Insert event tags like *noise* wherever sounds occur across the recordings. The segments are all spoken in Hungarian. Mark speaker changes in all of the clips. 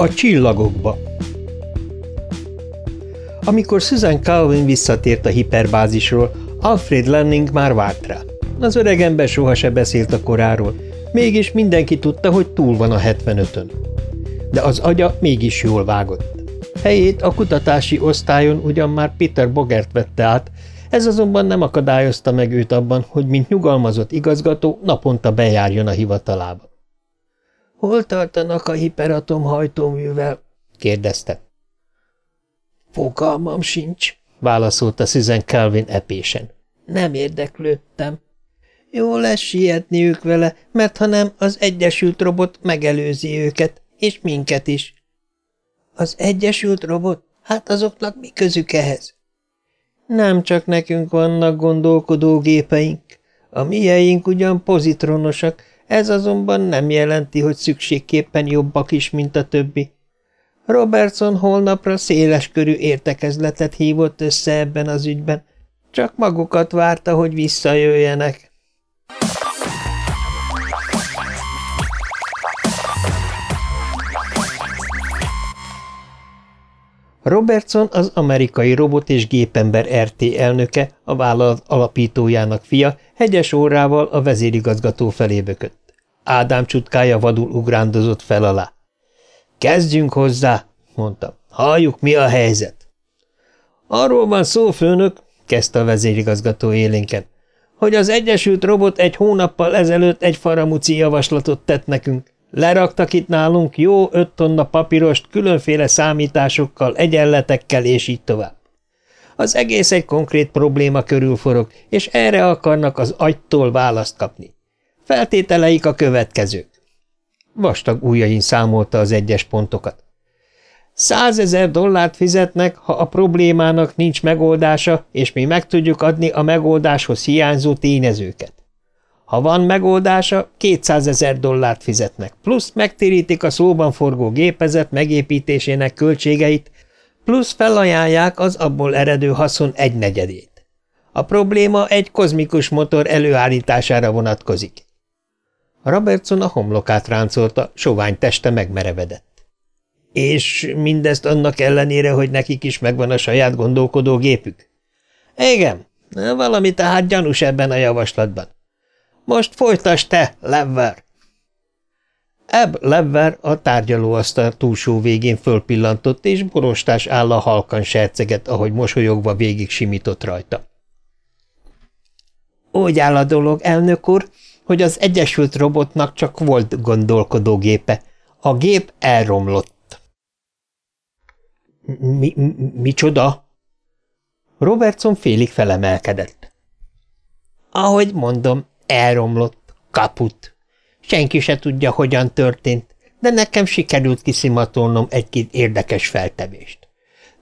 Speaker 1: A csillagokba Amikor Susan Calvin visszatért a hiperbázisról, Alfred Lanning már várt rá. Az öreg ember soha se beszélt a koráról, mégis mindenki tudta, hogy túl van a 75-ön. De az agya mégis jól vágott. Helyét a kutatási osztályon ugyan már Peter Bogert vette át, ez azonban nem akadályozta meg őt abban, hogy mint nyugalmazott igazgató naponta bejárjon a hivatalába. – Hol tartanak a hiperatom hajtóművel? – kérdezte. – Fogalmam sincs – válaszolta Susan Calvin epésen. – Nem érdeklődtem. – Jó lesz sietniük vele, mert ha nem, az Egyesült Robot megelőzi őket, és minket is. – Az Egyesült Robot? Hát azoknak mi közük ehhez? Nem csak nekünk vannak gondolkodó gépeink. A mieink ugyan pozitronosak, ez azonban nem jelenti, hogy szükségképpen jobbak is, mint a többi. Robertson holnapra széleskörű értekezletet hívott össze ebben az ügyben, csak magukat várta, hogy visszajöjjenek. Robertson az amerikai robot és gépember RT elnöke, a vállalat alapítójának fia, hegyes órával a vezérigazgató felé bökött. Ádám csutkája vadul ugrándozott fel alá. – Kezdjünk hozzá! – mondta. – Halljuk, mi a helyzet! – Arról van szó, főnök – kezdte a vezérigazgató élénken, – hogy az Egyesült Robot egy hónappal ezelőtt egy faramúci javaslatot tett nekünk. Leraktak itt nálunk jó öt tonna papírost különféle számításokkal, egyenletekkel, és így tovább. Az egész egy konkrét probléma körül forog, és erre akarnak az agytól választ kapni. Feltételeik a következők. Vastag ujjain számolta az egyes pontokat. Százezer dollárt fizetnek, ha a problémának nincs megoldása, és mi meg tudjuk adni a megoldáshoz hiányzó tényezőket. Ha van megoldása, 200 ezer dollárt fizetnek, plusz megtérítik a szóban forgó gépezet megépítésének költségeit, plusz felajánlják az abból eredő haszon egynegyedét. A probléma egy kozmikus motor előállítására vonatkozik. Robertson a homlokát ráncolta, sovány teste megmerevedett. És mindezt annak ellenére, hogy nekik is megvan a saját gondolkodó gépük? Igen, valami tehát gyanús ebben a javaslatban. Most folytas te, Lever! Ebb Lever a tárgyalóasztal túlsó végén fölpillantott, és borostás álla halkan serceget, ahogy mosolyogva végig simított rajta. Úgy áll a dolog, elnök úr, hogy az Egyesült Robotnak csak volt gondolkodógépe. A gép elromlott. Mi, mi, micsoda? Robertson félig felemelkedett. Ahogy mondom, Elromlott. Kaput. Senki se tudja, hogyan történt, de nekem sikerült kiszimatolnom egy-két érdekes feltevést.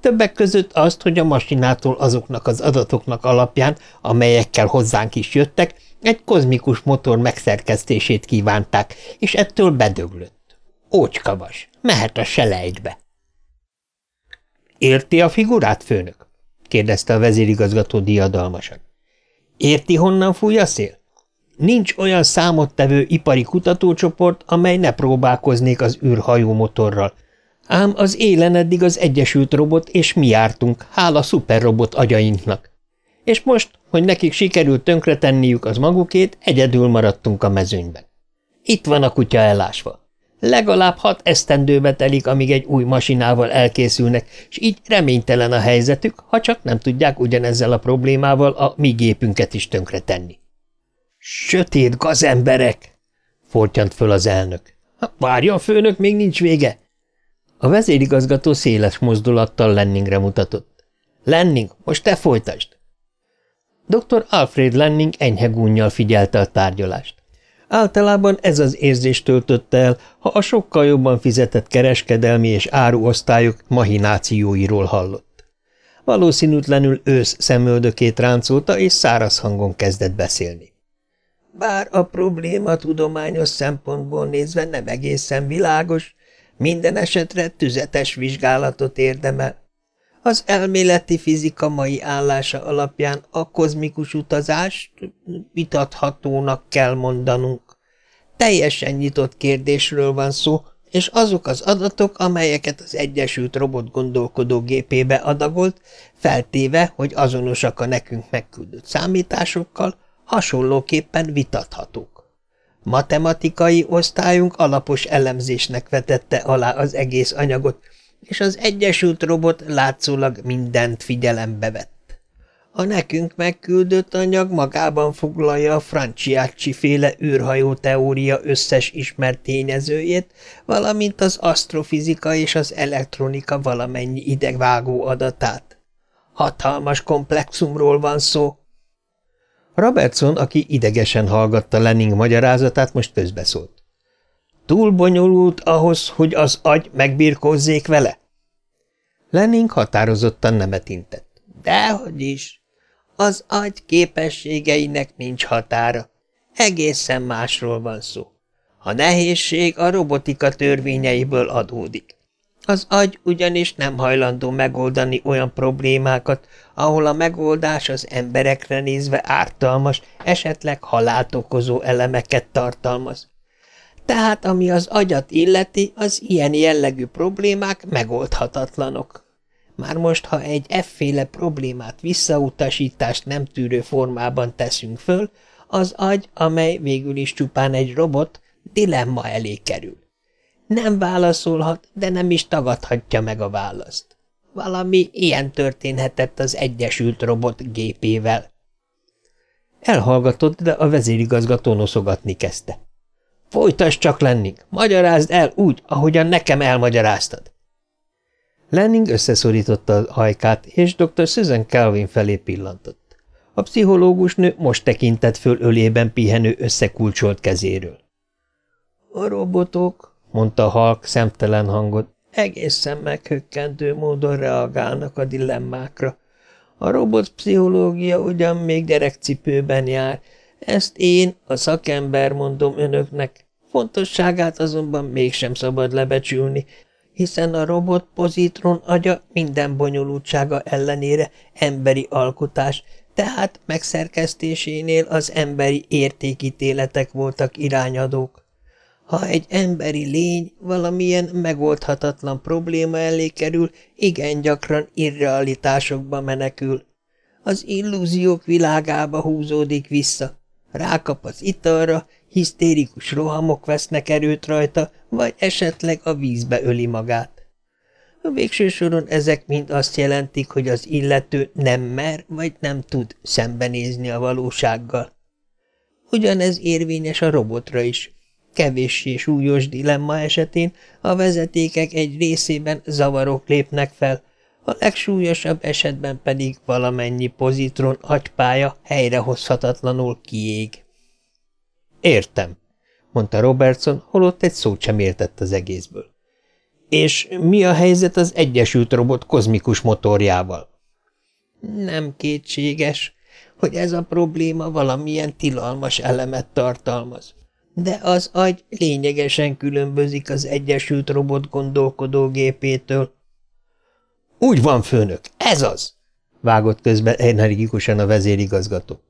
Speaker 1: Többek között azt, hogy a masinától azoknak az adatoknak alapján, amelyekkel hozzánk is jöttek, egy kozmikus motor megszerkesztését kívánták, és ettől bedöglött. Ócskavas, mehet a selejtbe. Érti a figurát, főnök? kérdezte a vezérigazgató diadalmasan. Érti, honnan fúj a szél? Nincs olyan számottevő ipari kutatócsoport, amely ne próbálkoznék az űrhajó motorral. Ám az élen eddig az Egyesült Robot és mi jártunk, hála szuperrobot agyainknak. És most, hogy nekik sikerült tönkretenniük az magukét, egyedül maradtunk a mezőnyben. Itt van a kutya elásva. Legalább hat esztendőbe telik, amíg egy új masinával elkészülnek, és így reménytelen a helyzetük, ha csak nem tudják ugyanezzel a problémával a mi gépünket is tönkretenni. Sötét gazemberek! fortyant föl az elnök. Várja a főnök, még nincs vége! A vezérigazgató széles mozdulattal Lenningre mutatott. Lenning, most te folytasd! Dr. Alfred Lenning enyhe gúnyjal figyelte a tárgyalást. Általában ez az érzés töltötte el, ha a sokkal jobban fizetett kereskedelmi és áruosztályok mahinációiról hallott. Valószínűtlenül ősz szemöldökét ráncolta, és száraz hangon kezdett beszélni. Bár a probléma tudományos szempontból nézve nem egészen világos, minden esetre tüzetes vizsgálatot érdemel. Az elméleti fizika mai állása alapján a kozmikus utazást vitathatónak kell mondanunk. Teljesen nyitott kérdésről van szó, és azok az adatok, amelyeket az Egyesült Robot gondolkodó gépébe adagolt, feltéve, hogy azonosak a nekünk megküldött számításokkal, hasonlóképpen vitathatók. Matematikai osztályunk alapos elemzésnek vetette alá az egész anyagot, és az Egyesült Robot látszólag mindent figyelembe vett. A nekünk megküldött anyag magában foglalja a Franciácsi féle űrhajó teória összes ismert tényezőjét, valamint az asztrofizika és az elektronika valamennyi idegvágó adatát. Hatalmas komplexumról van szó. Robertson, aki idegesen hallgatta Lenning magyarázatát, most közbeszólt. Túl bonyolult ahhoz, hogy az agy megbirkózzék vele? Lenning határozottan nemet intett. Dehogy is. Az agy képességeinek nincs határa. Egészen másról van szó. A nehézség a robotika törvényeiből adódik. Az agy ugyanis nem hajlandó megoldani olyan problémákat, ahol a megoldás az emberekre nézve ártalmas, esetleg halált okozó elemeket tartalmaz. Tehát ami az agyat illeti, az ilyen jellegű problémák megoldhatatlanok. Már most, ha egy efféle problémát visszautasítást nem tűrő formában teszünk föl, az agy, amely végül is csupán egy robot, dilemma elé kerül. Nem válaszolhat, de nem is tagadhatja meg a választ. Valami ilyen történhetett az Egyesült Robot gépével. Elhallgatott, de a vezérigazgató noszogatni kezdte. Folytasd csak, Lenning, magyarázd el úgy, ahogyan nekem elmagyaráztad. Lenning összeszorította a hajkát, és dr. Susan Calvin felé pillantott. A pszichológus nő most tekintett föl ölében pihenő összekulcsolt kezéről. – A robotok, mondta Halk szemtelen hangot, egészen meghökkentő módon reagálnak a dilemmákra. A robot pszichológia ugyan még gyerekcipőben jár, ezt én, a szakember mondom önöknek, fontosságát azonban mégsem szabad lebecsülni, hiszen a robot pozitron agya minden bonyolultsága ellenére emberi alkotás, tehát megszerkesztésénél az emberi értékítéletek voltak irányadók. Ha egy emberi lény valamilyen megoldhatatlan probléma elé kerül, igen gyakran irrealitásokba menekül. Az illúziók világába húzódik vissza, rákap az italra, hisztérikus rohamok vesznek erőt rajta, vagy esetleg a vízbe öli magát. A végső soron ezek mind azt jelentik, hogy az illető nem mer vagy nem tud szembenézni a valósággal. Ugyanez érvényes a robotra is. Kevéssé súlyos dilemma esetén a vezetékek egy részében zavarok lépnek fel, a legsúlyosabb esetben pedig valamennyi pozitron agypája helyrehozhatatlanul kiég. Értem, mondta Robertson, holott egy szót sem értett az egészből. És mi a helyzet az Egyesült Robot kozmikus motorjával? Nem kétséges, hogy ez a probléma valamilyen tilalmas elemet tartalmaz. De az agy lényegesen különbözik az Egyesült Robot gondolkodógépétől. Úgy van, főnök, ez az! vágott közben energikusan a vezérigazgató.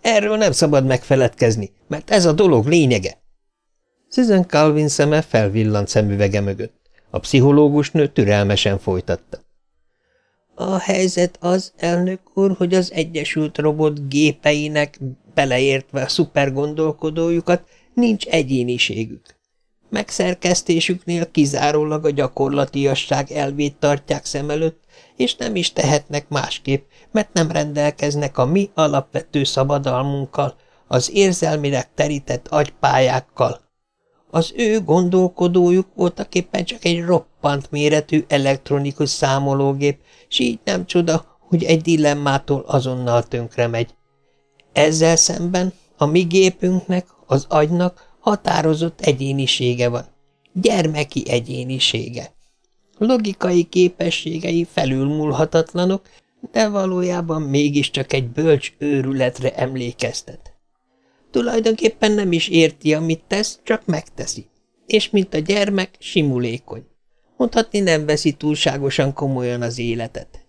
Speaker 1: Erről nem szabad megfeledkezni, mert ez a dolog lényege. Susan Calvin szeme felvillant szemüvege mögött. A pszichológus nő türelmesen folytatta. A helyzet az, elnök úr, hogy az Egyesült Robot gépeinek, beleértve a szupergondolkodójukat, nincs egyéniségük. Megszerkesztésüknél kizárólag a gyakorlatiasság elvét tartják szem előtt, és nem is tehetnek másképp, mert nem rendelkeznek a mi alapvető szabadalmunkkal, az érzelmileg terített agypályákkal. Az ő gondolkodójuk voltak éppen csak egy roppant méretű elektronikus számológép, s így nem csoda, hogy egy dilemmától azonnal tönkre megy. Ezzel szemben a mi gépünknek, az agynak határozott egyénisége van. Gyermeki egyénisége. Logikai képességei felülmúlhatatlanok, de valójában mégiscsak egy bölcs őrületre emlékeztet. Tulajdonképpen nem is érti, amit tesz, csak megteszi. És mint a gyermek, simulékony. Mondhatni nem veszi túlságosan komolyan az életet.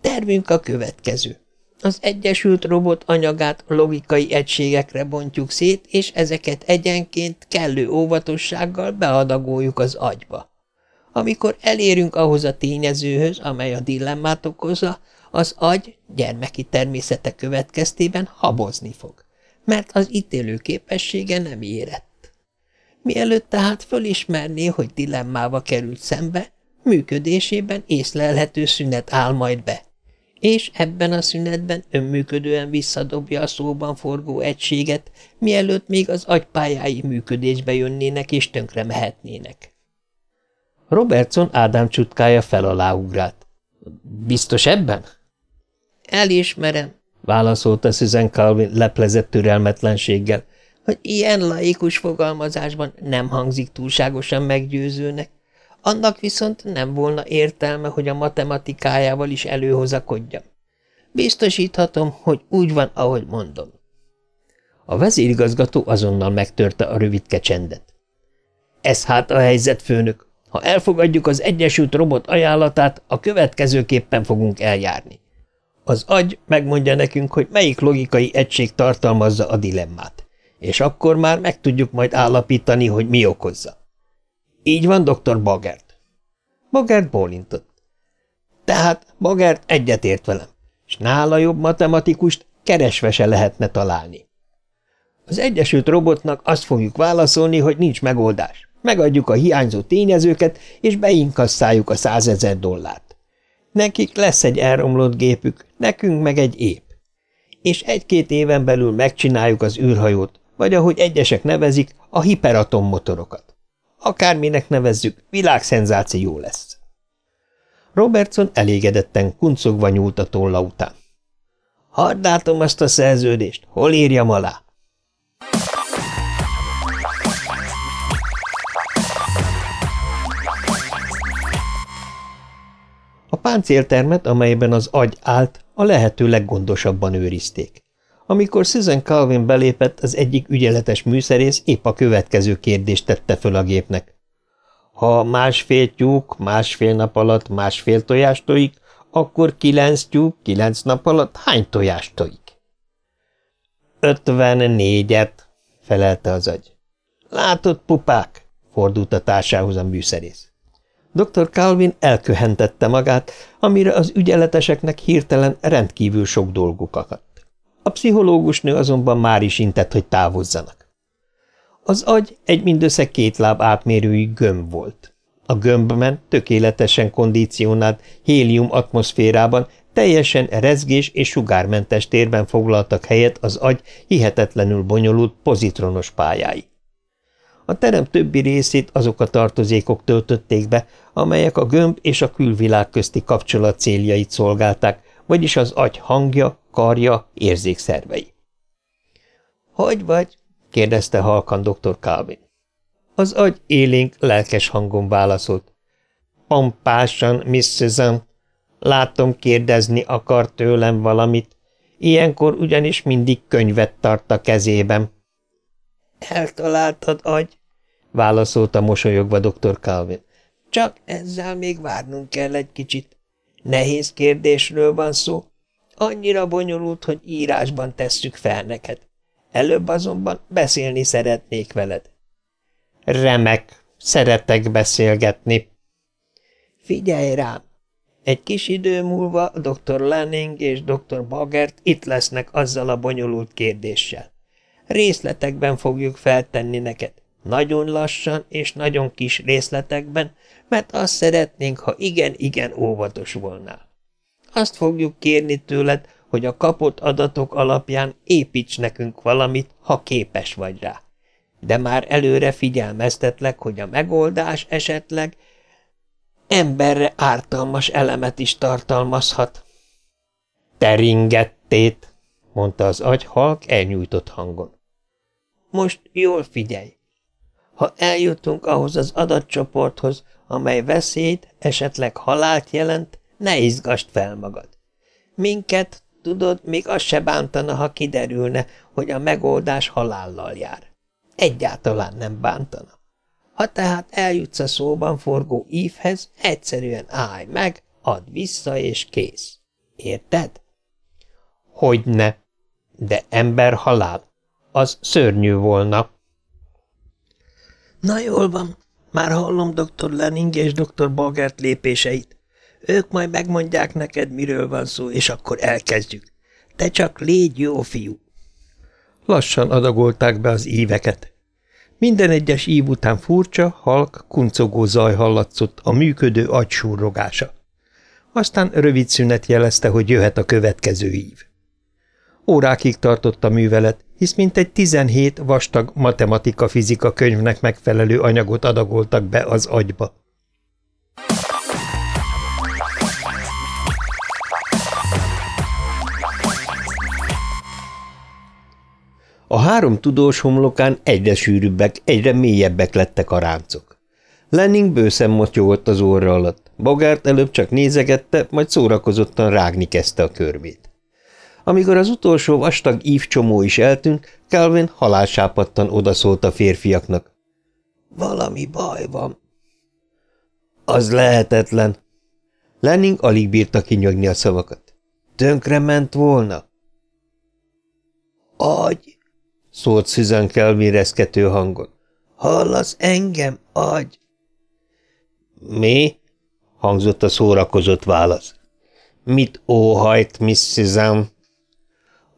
Speaker 1: Tervünk a következő.
Speaker 2: Az egyesült robot anyagát logikai egységekre bontjuk szét, és ezeket egyenként kellő óvatossággal beadagoljuk az agyba. Amikor elérünk ahhoz a tényezőhöz, amely a dilemmát okozza, az agy gyermeki természete következtében habozni fog, mert az ítélő képessége nem érett. Mielőtt tehát fölismerné, hogy dilemmával került szembe, működésében észlelhető szünet áll majd be, és ebben a szünetben önműködően visszadobja a szóban forgó egységet, mielőtt még az agypályái működésbe jönnének és tönkre mehetnének.
Speaker 1: Robertson Ádám csutkája fel alá ugrált. Biztos ebben?
Speaker 2: Elismerem,
Speaker 1: válaszolta Susan Calvin leplezett türelmetlenséggel,
Speaker 2: hogy ilyen laikus fogalmazásban nem hangzik túlságosan meggyőzőnek. Annak viszont nem volna értelme, hogy a matematikájával is előhozakodjam. Biztosíthatom, hogy úgy van, ahogy mondom.
Speaker 1: A vezérigazgató azonnal megtörte a rövidke csendet. Ez hát a helyzet, főnök. Ha elfogadjuk az Egyesült Robot ajánlatát, a következőképpen fogunk eljárni. Az agy megmondja nekünk, hogy melyik logikai egység tartalmazza a dilemmát, és akkor már meg tudjuk majd állapítani, hogy mi okozza. Így van, dr. Bagert. Bagert bólintott. Tehát Bagert egyetért velem, és nála jobb matematikust keresve se lehetne találni. Az Egyesült Robotnak azt fogjuk válaszolni, hogy nincs megoldás. Megadjuk a hiányzó tényezőket, és beinkasszáljuk a százezer dollárt. Nekik lesz egy elromlott gépük, nekünk meg egy ép. És egy-két éven belül megcsináljuk az űrhajót, vagy ahogy egyesek nevezik, a hiperatom-motorokat. Akárminek nevezzük, világszenzáció lesz. Robertson elégedetten kuncogva nyúlt a tolla után. Hardátom azt a szerződést, hol írjam alá? A páncéltermet, amelyben az agy állt, a lehető leggondosabban őrizték. Amikor Susan Calvin belépett, az egyik ügyeletes műszerész épp a következő kérdést tette föl a gépnek. Ha másfél tyúk másfél nap alatt másfél tojást tojik, akkor kilenc tyúk kilenc nap alatt hány tojást tojik? Ötven négyet, felelte az agy. Látod, pupák? fordult a társához a műszerész. Dr. Calvin elköhentette magát, amire az ügyeleteseknek hirtelen rendkívül sok dolguk akadt. A pszichológusnő azonban már is intett, hogy távozzanak. Az agy egy mindössze két láb átmérőjű gömb volt. A gömbben tökéletesen kondicionált hélium atmoszférában teljesen rezgés és sugármentes térben foglaltak helyet az agy hihetetlenül bonyolult pozitronos pályái. A terem többi részét azok a tartozékok töltötték be, amelyek a gömb és a külvilág közti kapcsolat céljait szolgálták, vagyis az agy hangja, karja, érzékszervei. – Hogy vagy? – kérdezte halkan dr. Calvin. Az agy élénk, lelkes hangon válaszolt. – Pompásan, Miss Susan. Látom, kérdezni akar tőlem valamit. Ilyenkor ugyanis mindig könyvet tart a kezében. – Eltaláltad, agy – válaszolta mosolyogva dr. Calvin. – Csak ezzel még várnunk kell egy kicsit. Nehéz kérdésről van szó. Annyira bonyolult, hogy írásban tesszük fel neked. Előbb azonban beszélni szeretnék veled. Remek, szeretek beszélgetni. Figyelj rám! Egy kis idő múlva dr. Lenning és dr. Bagert itt lesznek azzal a bonyolult kérdéssel. Részletekben fogjuk feltenni neked. Nagyon lassan és nagyon kis részletekben, mert azt szeretnénk, ha igen-igen óvatos volnál. Azt fogjuk kérni tőled, hogy a kapott adatok alapján építs nekünk valamit, ha képes vagy rá. De már előre figyelmeztetlek, hogy a megoldás esetleg emberre ártalmas elemet is tartalmazhat. Teringettét, mondta az agy halk elnyújtott hangon. Most jól figyelj! Ha eljutunk ahhoz az adatcsoporthoz, amely veszélyt, esetleg halált jelent, ne izgast fel magad. Minket, tudod, még az se bántana, ha kiderülne, hogy a megoldás halállal jár. Egyáltalán nem bántana. Ha tehát eljutsz a szóban forgó ívhez, egyszerűen állj meg, add vissza, és kész. Érted? Hogy ne. De ember halál. Az szörnyű volna.
Speaker 2: Na jól van. Már hallom dr. Lenning és dr. Bogert lépéseit. Ők majd megmondják neked, miről van szó, és akkor elkezdjük. Te csak légy jó fiú.
Speaker 1: Lassan adagolták be az íveket. Minden egyes ív után furcsa, halk, kuncogó zaj hallatszott a működő agy surrogása. Aztán rövid szünet jelezte, hogy jöhet a következő ív. Órákig tartott a művelet, hisz mintegy 17 vastag matematika-fizika könyvnek megfelelő anyagot adagoltak be az agyba. A három tudós homlokán egyre sűrűbbek, egyre mélyebbek lettek a ráncok. Lenning bőszem motyogott az óra alatt. Bogárt előbb csak nézegette, majd szórakozottan rágni kezdte a körmét. Amikor az utolsó vastag ívcsomó is eltűnt, Calvin halálsápadtan odaszólt a férfiaknak. – Valami baj van. – Az lehetetlen. Lenning alig bírta kinyögni a szavakat. – Tönkre ment volna? – Agy! – szólt Susan Calvin reszkető hangon. – Hallasz engem, agy? – Mi? – hangzott a szórakozott válasz. – Mit óhajt, Miss Susan? –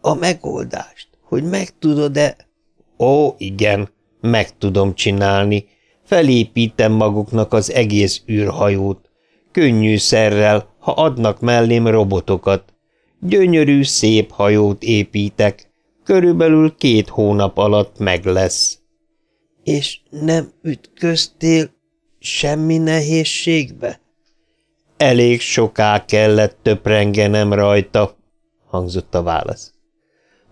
Speaker 1: A megoldást, hogy megtudod-e… – Ó, igen, meg tudom csinálni. Felépítem maguknak az egész űrhajót. Könnyű szerrel, ha adnak mellém robotokat. Gyönyörű, szép hajót építek. Körülbelül két hónap alatt meg lesz. – És nem ütköztél Semmi nehézségbe? Elég soká kellett töprengenem rajta, hangzott a válasz.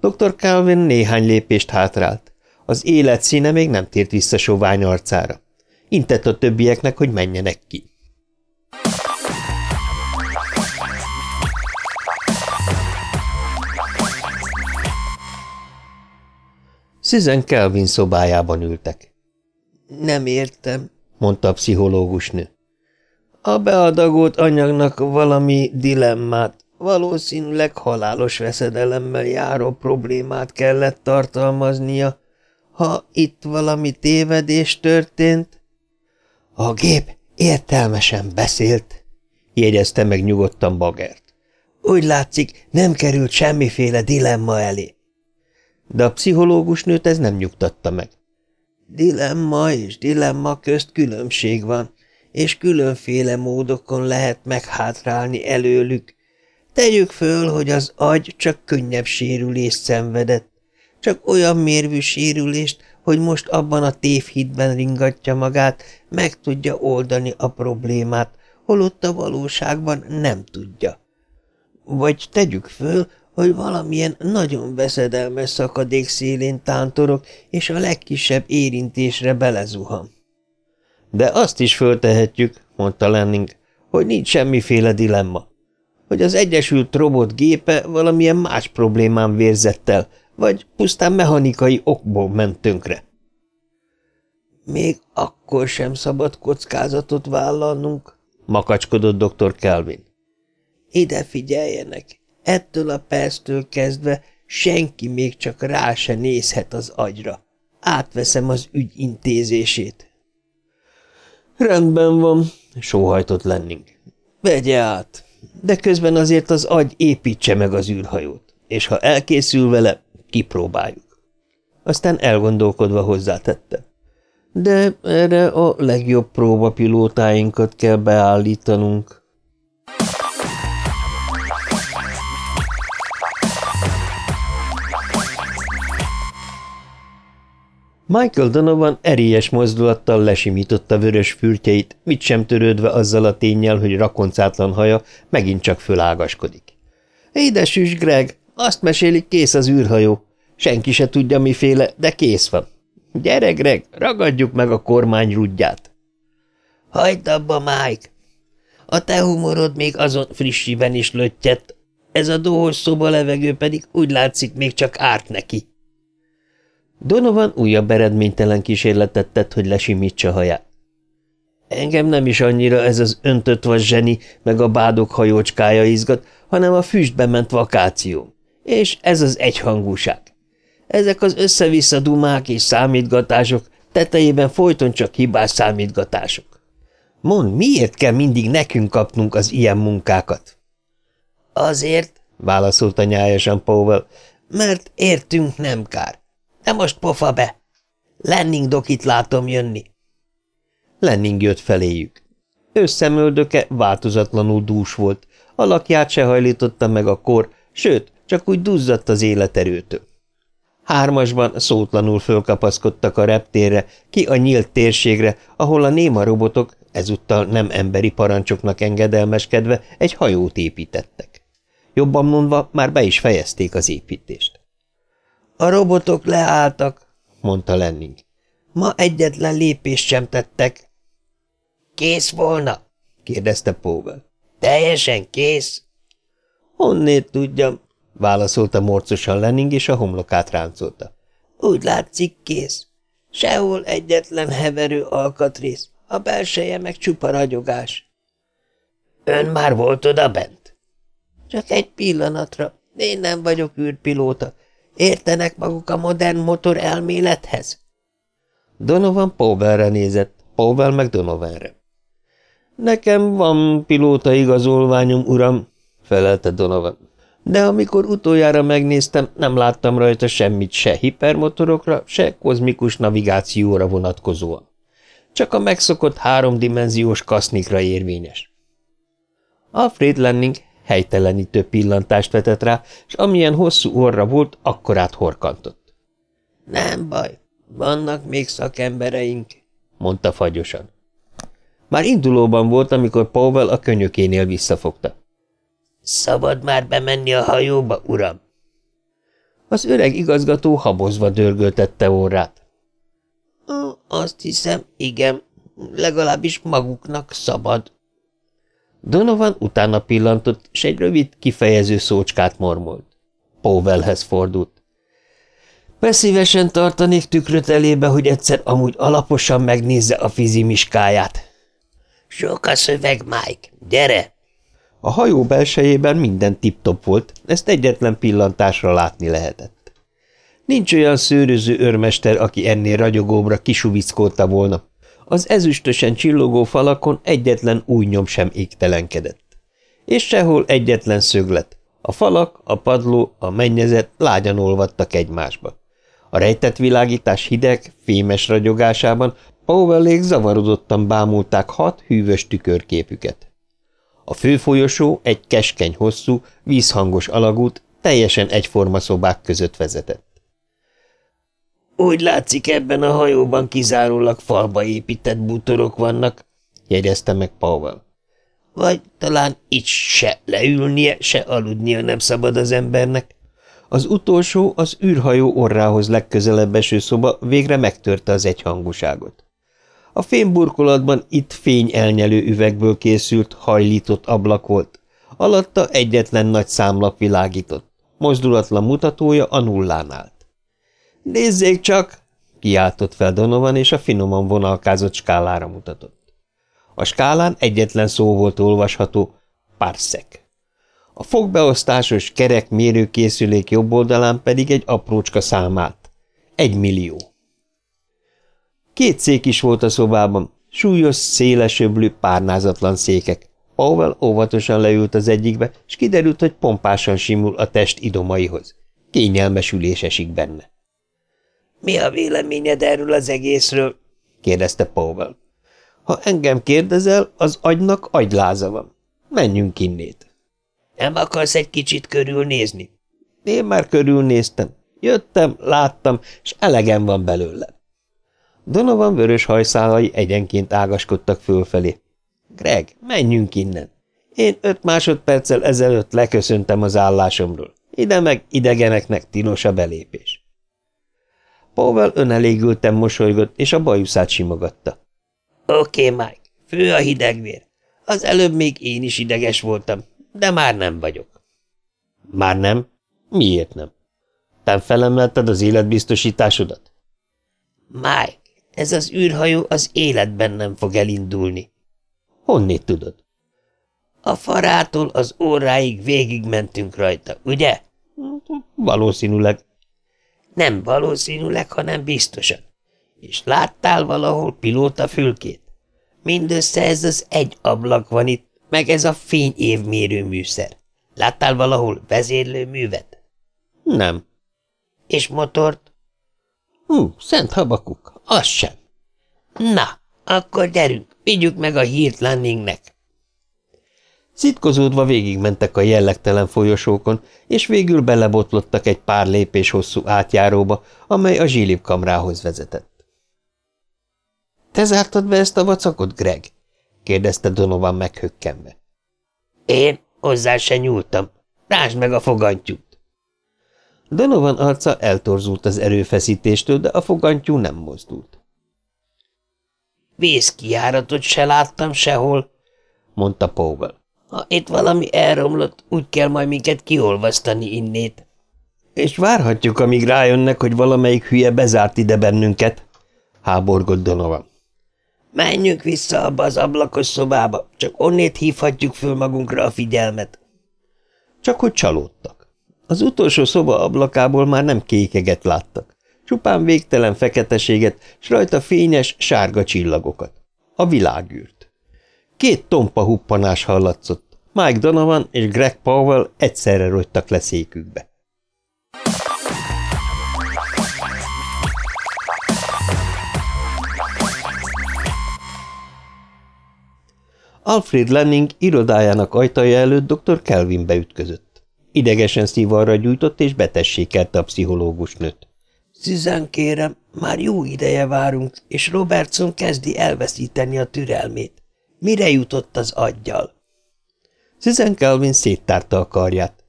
Speaker 1: Dr. Calvin néhány lépést hátrált. Az élet színe még nem tért vissza sovány arcára. Intett a többieknek, hogy menjenek ki. Susan Kelvin szobájában ültek. Nem értem, mondta a pszichológusnő. A beadagolt anyagnak valami dilemmát, valószínűleg halálos veszedelemmel járó problémát kellett tartalmaznia, ha itt valami tévedés történt. A gép értelmesen beszélt, jegyezte meg nyugodtan Bagert. Úgy látszik, nem került semmiféle dilemma elé. De a pszichológus nőt ez nem nyugtatta meg. Dilemma és dilemma közt különbség van, és különféle módokon lehet meghátrálni előlük. Tegyük föl, hogy az agy csak könnyebb sérülést szenvedett, csak olyan mérvű sérülést, hogy most abban a tévhitben ringatja magát, meg tudja oldani a problémát, holott a valóságban nem tudja. Vagy tegyük föl, hogy valamilyen nagyon veszedelmes szakadék szélén tántorok, és a legkisebb érintésre belezuham. De azt is föltehetjük, mondta Lenning, hogy nincs semmiféle dilemma. Hogy az Egyesült Robot gépe valamilyen más problémán vérzett el, vagy pusztán mechanikai okból ment tönkre. Még akkor sem szabad kockázatot vállalnunk, makacskodott dr. Kelvin. Ide figyeljenek, Ettől a perctől kezdve senki még csak rá se nézhet az agyra. Átveszem az ügy intézését. Rendben van, sóhajtott Lenning. Vegye át, de közben azért az agy építse meg az űrhajót, és ha elkészül vele, kipróbáljuk. Aztán elgondolkodva hozzátette. De erre a legjobb próbapilótáinkat kell beállítanunk. Michael Donovan erélyes mozdulattal lesimította vörös fürtjeit, mit sem törődve azzal a tényel, hogy rakoncátlan haja megint csak fölágaskodik. – Édesüs, Greg, azt mesélik, kész az űrhajó. Senki se tudja miféle, de kész van. Gyere, Greg, ragadjuk meg a kormány rudját. – Hagyd abba, Mike! A te humorod még azon frissiben is löttyett, ez a dohos szoba levegő pedig úgy látszik még csak árt neki. Donovan újabb eredménytelen kísérletet tett, hogy lesimítsa haját. Engem nem is annyira ez az öntött vas zseni, meg a bádok hajócskája izgat, hanem a füstbe ment vakáció.
Speaker 2: És ez az egyhangúság. Ezek az össze-vissza dumák és számítgatások tetejében folyton csak hibás számítgatások. Mond, miért kell mindig nekünk kapnunk az ilyen munkákat? Azért, válaszolta nyájasan Powell, mert értünk nem kár. De most pofa be! Lenning dokit látom jönni. Lenning jött feléjük. Összemöldöke változatlanul dús volt, alakját se hajlította meg a kor, sőt, csak úgy duzzadt az életerőtől. Hármasban szótlanul fölkapaszkodtak a reptérre, ki a nyílt térségre, ahol a néma robotok, ezúttal nem emberi parancsoknak engedelmeskedve, egy hajót építettek. Jobban mondva, már be is fejezték az építést. – A robotok leálltak, mondta Lenning. Ma egyetlen lépést sem tettek. Kész volna? kérdezte Powell. Teljesen kész? Honnét tudjam, válaszolta morcosan Lenning, és a homlokát ráncolta. Úgy látszik, kész. Sehol egyetlen heverő alkatrész, a belseje meg csupa ragyogás. Ön már volt oda bent? Csak egy pillanatra. Én nem vagyok űrpilóta, Értenek maguk a modern motor elmélethez? Donovan Powellre nézett, Powell meg Donovanre. Nekem van pilóta igazolványom, uram, felelte Donovan. De amikor utoljára megnéztem, nem láttam rajta semmit se hipermotorokra, se kozmikus navigációra vonatkozóan. Csak a megszokott háromdimenziós kasznikra érvényes. Alfred Lenning helytelenítő pillantást vetett rá, és amilyen hosszú orra volt, akkorát horkantott. – Nem baj, vannak még szakembereink – mondta fagyosan. Már indulóban volt, amikor Powell a könyökénél visszafogta. – Szabad már bemenni a hajóba, uram? Az öreg igazgató habozva dörgöltette orrát. – Azt hiszem, igen, legalábbis maguknak szabad – Donovan utána pillantott, és egy rövid, kifejező szócskát mormolt. Powellhez fordult. Beszívesen tartanék tükröt elébe, hogy egyszer amúgy alaposan megnézze a fizimiskáját. Sok a szöveg, Mike. Gyere! A hajó belsejében minden tip-top volt, ezt egyetlen pillantásra látni lehetett. Nincs olyan szőröző örmester, aki ennél ragyogóbra kisuvickolta volna, az ezüstösen csillogó falakon egyetlen új nyom sem égtelenkedett. És sehol egyetlen szöglet. A falak, a padló, a mennyezet lágyan olvadtak egymásba. A rejtett világítás hideg, fémes ragyogásában Powellék zavarodottan bámulták hat hűvös tükörképüket. A főfolyosó egy keskeny hosszú, vízhangos alagút teljesen egyforma szobák között vezetett. Úgy látszik, ebben a hajóban kizárólag falba épített bútorok vannak, jegyezte meg Powell. Vagy talán itt se leülnie, se aludnia nem szabad az embernek. Az utolsó, az űrhajó orrához legközelebb eső szoba végre megtörte az egyhangúságot. A fémburkolatban itt fény elnyelő üvegből készült, hajlított ablak volt. Alatta egyetlen nagy számlap világított. Mozdulatlan mutatója a nullán állt. Nézzék csak! kiáltott fel Donovan, és a finoman vonalkázott skálára mutatott. A skálán egyetlen szó volt olvasható, parsec. A fogbeosztásos kerek mérőkészülék jobb oldalán pedig egy aprócska számát. Egy millió. Két szék is volt a szobában, súlyos, szélesöblő, párnázatlan székek. Powell óvatosan leült az egyikbe, és kiderült, hogy pompásan simul a test idomaihoz. Kényelmes ülés esik benne. – Mi a véleményed erről az egészről? – kérdezte Powell. – Ha engem kérdezel, az agynak agyláza van. Menjünk innét. – Nem akarsz egy kicsit körülnézni? – Én már körülnéztem. Jöttem, láttam, és elegem van belőle. Donovan vörös hajszálai egyenként ágaskodtak fölfelé. – Greg, menjünk innen. Én öt másodperccel ezelőtt leköszöntem az állásomról. Ide meg idegeneknek tilos a belépés. Powell önelégülten mosolygott, és a bajuszát simogatta. Oké, okay, Mike, fő a hidegvér. Az előbb még én is ideges voltam, de már nem vagyok. Már nem? Miért nem? Te felemelted az életbiztosításodat? Mike, ez az űrhajó az életben nem fog elindulni. Honnét tudod? A farától az óráig végigmentünk rajta, ugye?
Speaker 1: Valószínűleg.
Speaker 2: Nem valószínűleg, hanem biztosan. És láttál valahol pilóta fülkét? Mindössze ez az egy ablak van itt, meg ez a fényévmérő műszer. Láttál valahol vezérlőművet?
Speaker 1: Nem.
Speaker 2: És motort?
Speaker 1: Hú, Szent Habakuk, az sem.
Speaker 2: Na, akkor gyerünk, vigyük meg a hírt Lanningnek.
Speaker 1: Szitkozódva végigmentek a jellegtelen folyosókon, és végül belebotlottak egy pár lépés hosszú átjáróba, amely a zsilip kamrához vezetett. – Te zártad be ezt a vacakot, Greg? – kérdezte Donovan meghökkenve.
Speaker 2: – Én hozzá se nyúltam. Rásd meg a fogantyút!
Speaker 1: Donovan arca eltorzult az erőfeszítéstől, de a fogantyú nem mozdult.
Speaker 2: – Vészkijáratot se láttam sehol – mondta Powell. Ha itt valami elromlott, úgy kell majd minket kiolvasztani innét.
Speaker 1: És várhatjuk, amíg rájönnek, hogy valamelyik hülye bezárt ide bennünket, háborgott Donovan.
Speaker 2: Menjünk vissza abba az ablakos szobába, csak onnét hívhatjuk föl magunkra a figyelmet.
Speaker 1: Csak hogy csalódtak. Az utolsó szoba ablakából már nem kékeget láttak, csupán végtelen feketeséget, s rajta fényes, sárga csillagokat. A világűrt. Két tompa huppanás hallatszott. Mike Donovan és Greg Powell egyszerre rogytak le székükbe. Alfred Lenning irodájának ajtaja előtt dr. Kelvin beütközött. Idegesen szívarra gyújtott és betessékelte a pszichológus nőt.
Speaker 2: – Szüzen, kérem, már jó ideje várunk, és Robertson kezdi elveszíteni a türelmét. Mire jutott az aggyal?
Speaker 1: Susan Calvin széttárta a karját.